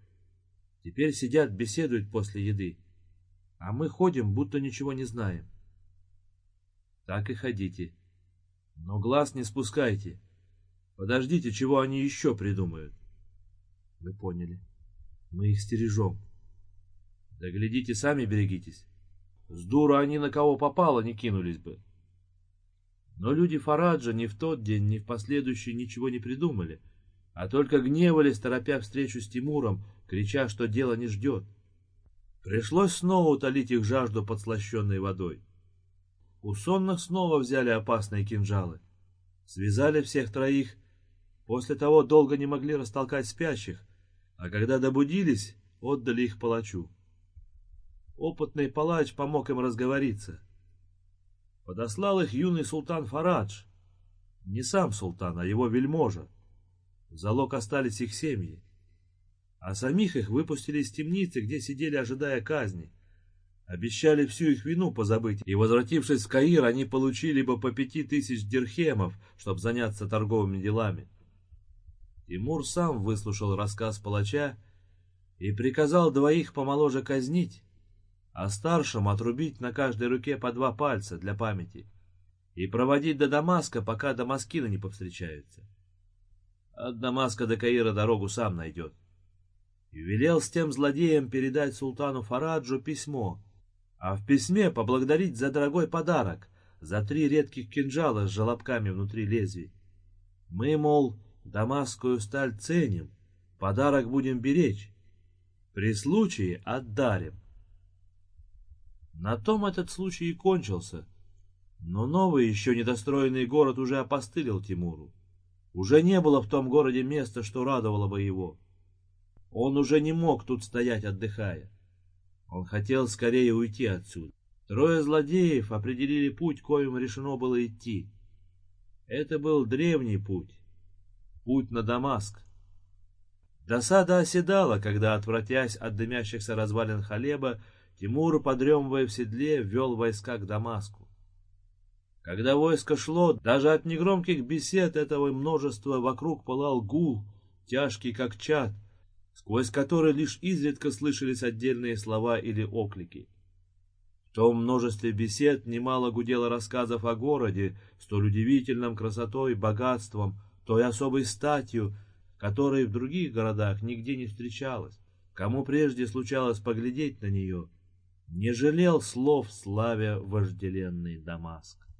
Теперь сидят, беседуют после еды. А мы ходим, будто ничего не знаем. Так и ходите. Но глаз не спускайте. Подождите, чего они еще придумают. Вы поняли. Мы их стережем. Да глядите, сами берегитесь. С дура они на кого попало не кинулись бы. Но люди Фараджа ни в тот день, ни в последующий ничего не придумали, а только гневались, торопя встречу с Тимуром, крича, что дело не ждет. Пришлось снова утолить их жажду подслащенной водой. У сонных снова взяли опасные кинжалы. Связали всех троих. После того долго не могли растолкать спящих, а когда добудились, отдали их палачу. Опытный палач помог им разговориться. Подослал их юный султан Фарадж. Не сам султан, а его вельможа. Залог остались их семьи а самих их выпустили из темницы, где сидели, ожидая казни. Обещали всю их вину позабыть, и, возвратившись в Каир, они получили бы по пяти тысяч дирхемов, чтобы заняться торговыми делами. Тимур сам выслушал рассказ палача и приказал двоих помоложе казнить, а старшим отрубить на каждой руке по два пальца для памяти и проводить до Дамаска, пока Дамаскины не повстречаются. От Дамаска до Каира дорогу сам найдет и велел с тем злодеем передать султану Фараджу письмо, а в письме поблагодарить за дорогой подарок, за три редких кинжала с желобками внутри лезвий. Мы, мол, дамасскую сталь ценим, подарок будем беречь, при случае отдарим. На том этот случай и кончился, но новый, еще недостроенный город уже опостылил Тимуру. Уже не было в том городе места, что радовало бы его. Он уже не мог тут стоять, отдыхая. Он хотел скорее уйти отсюда. Трое злодеев определили путь, коим решено было идти. Это был древний путь. Путь на Дамаск. Досада оседала, когда, отвратясь от дымящихся развалин Халеба, Тимур, подремывая в седле, вел войска к Дамаску. Когда войско шло, даже от негромких бесед этого множества вокруг пылал гул, тяжкий как чад, сквозь который лишь изредка слышались отдельные слова или оклики. В том множестве бесед немало гудело рассказов о городе, столь удивительном красотой, богатством, той особой статью, которой в других городах нигде не встречалась. Кому прежде случалось поглядеть на нее, не жалел слов славя вожделенный Дамаск.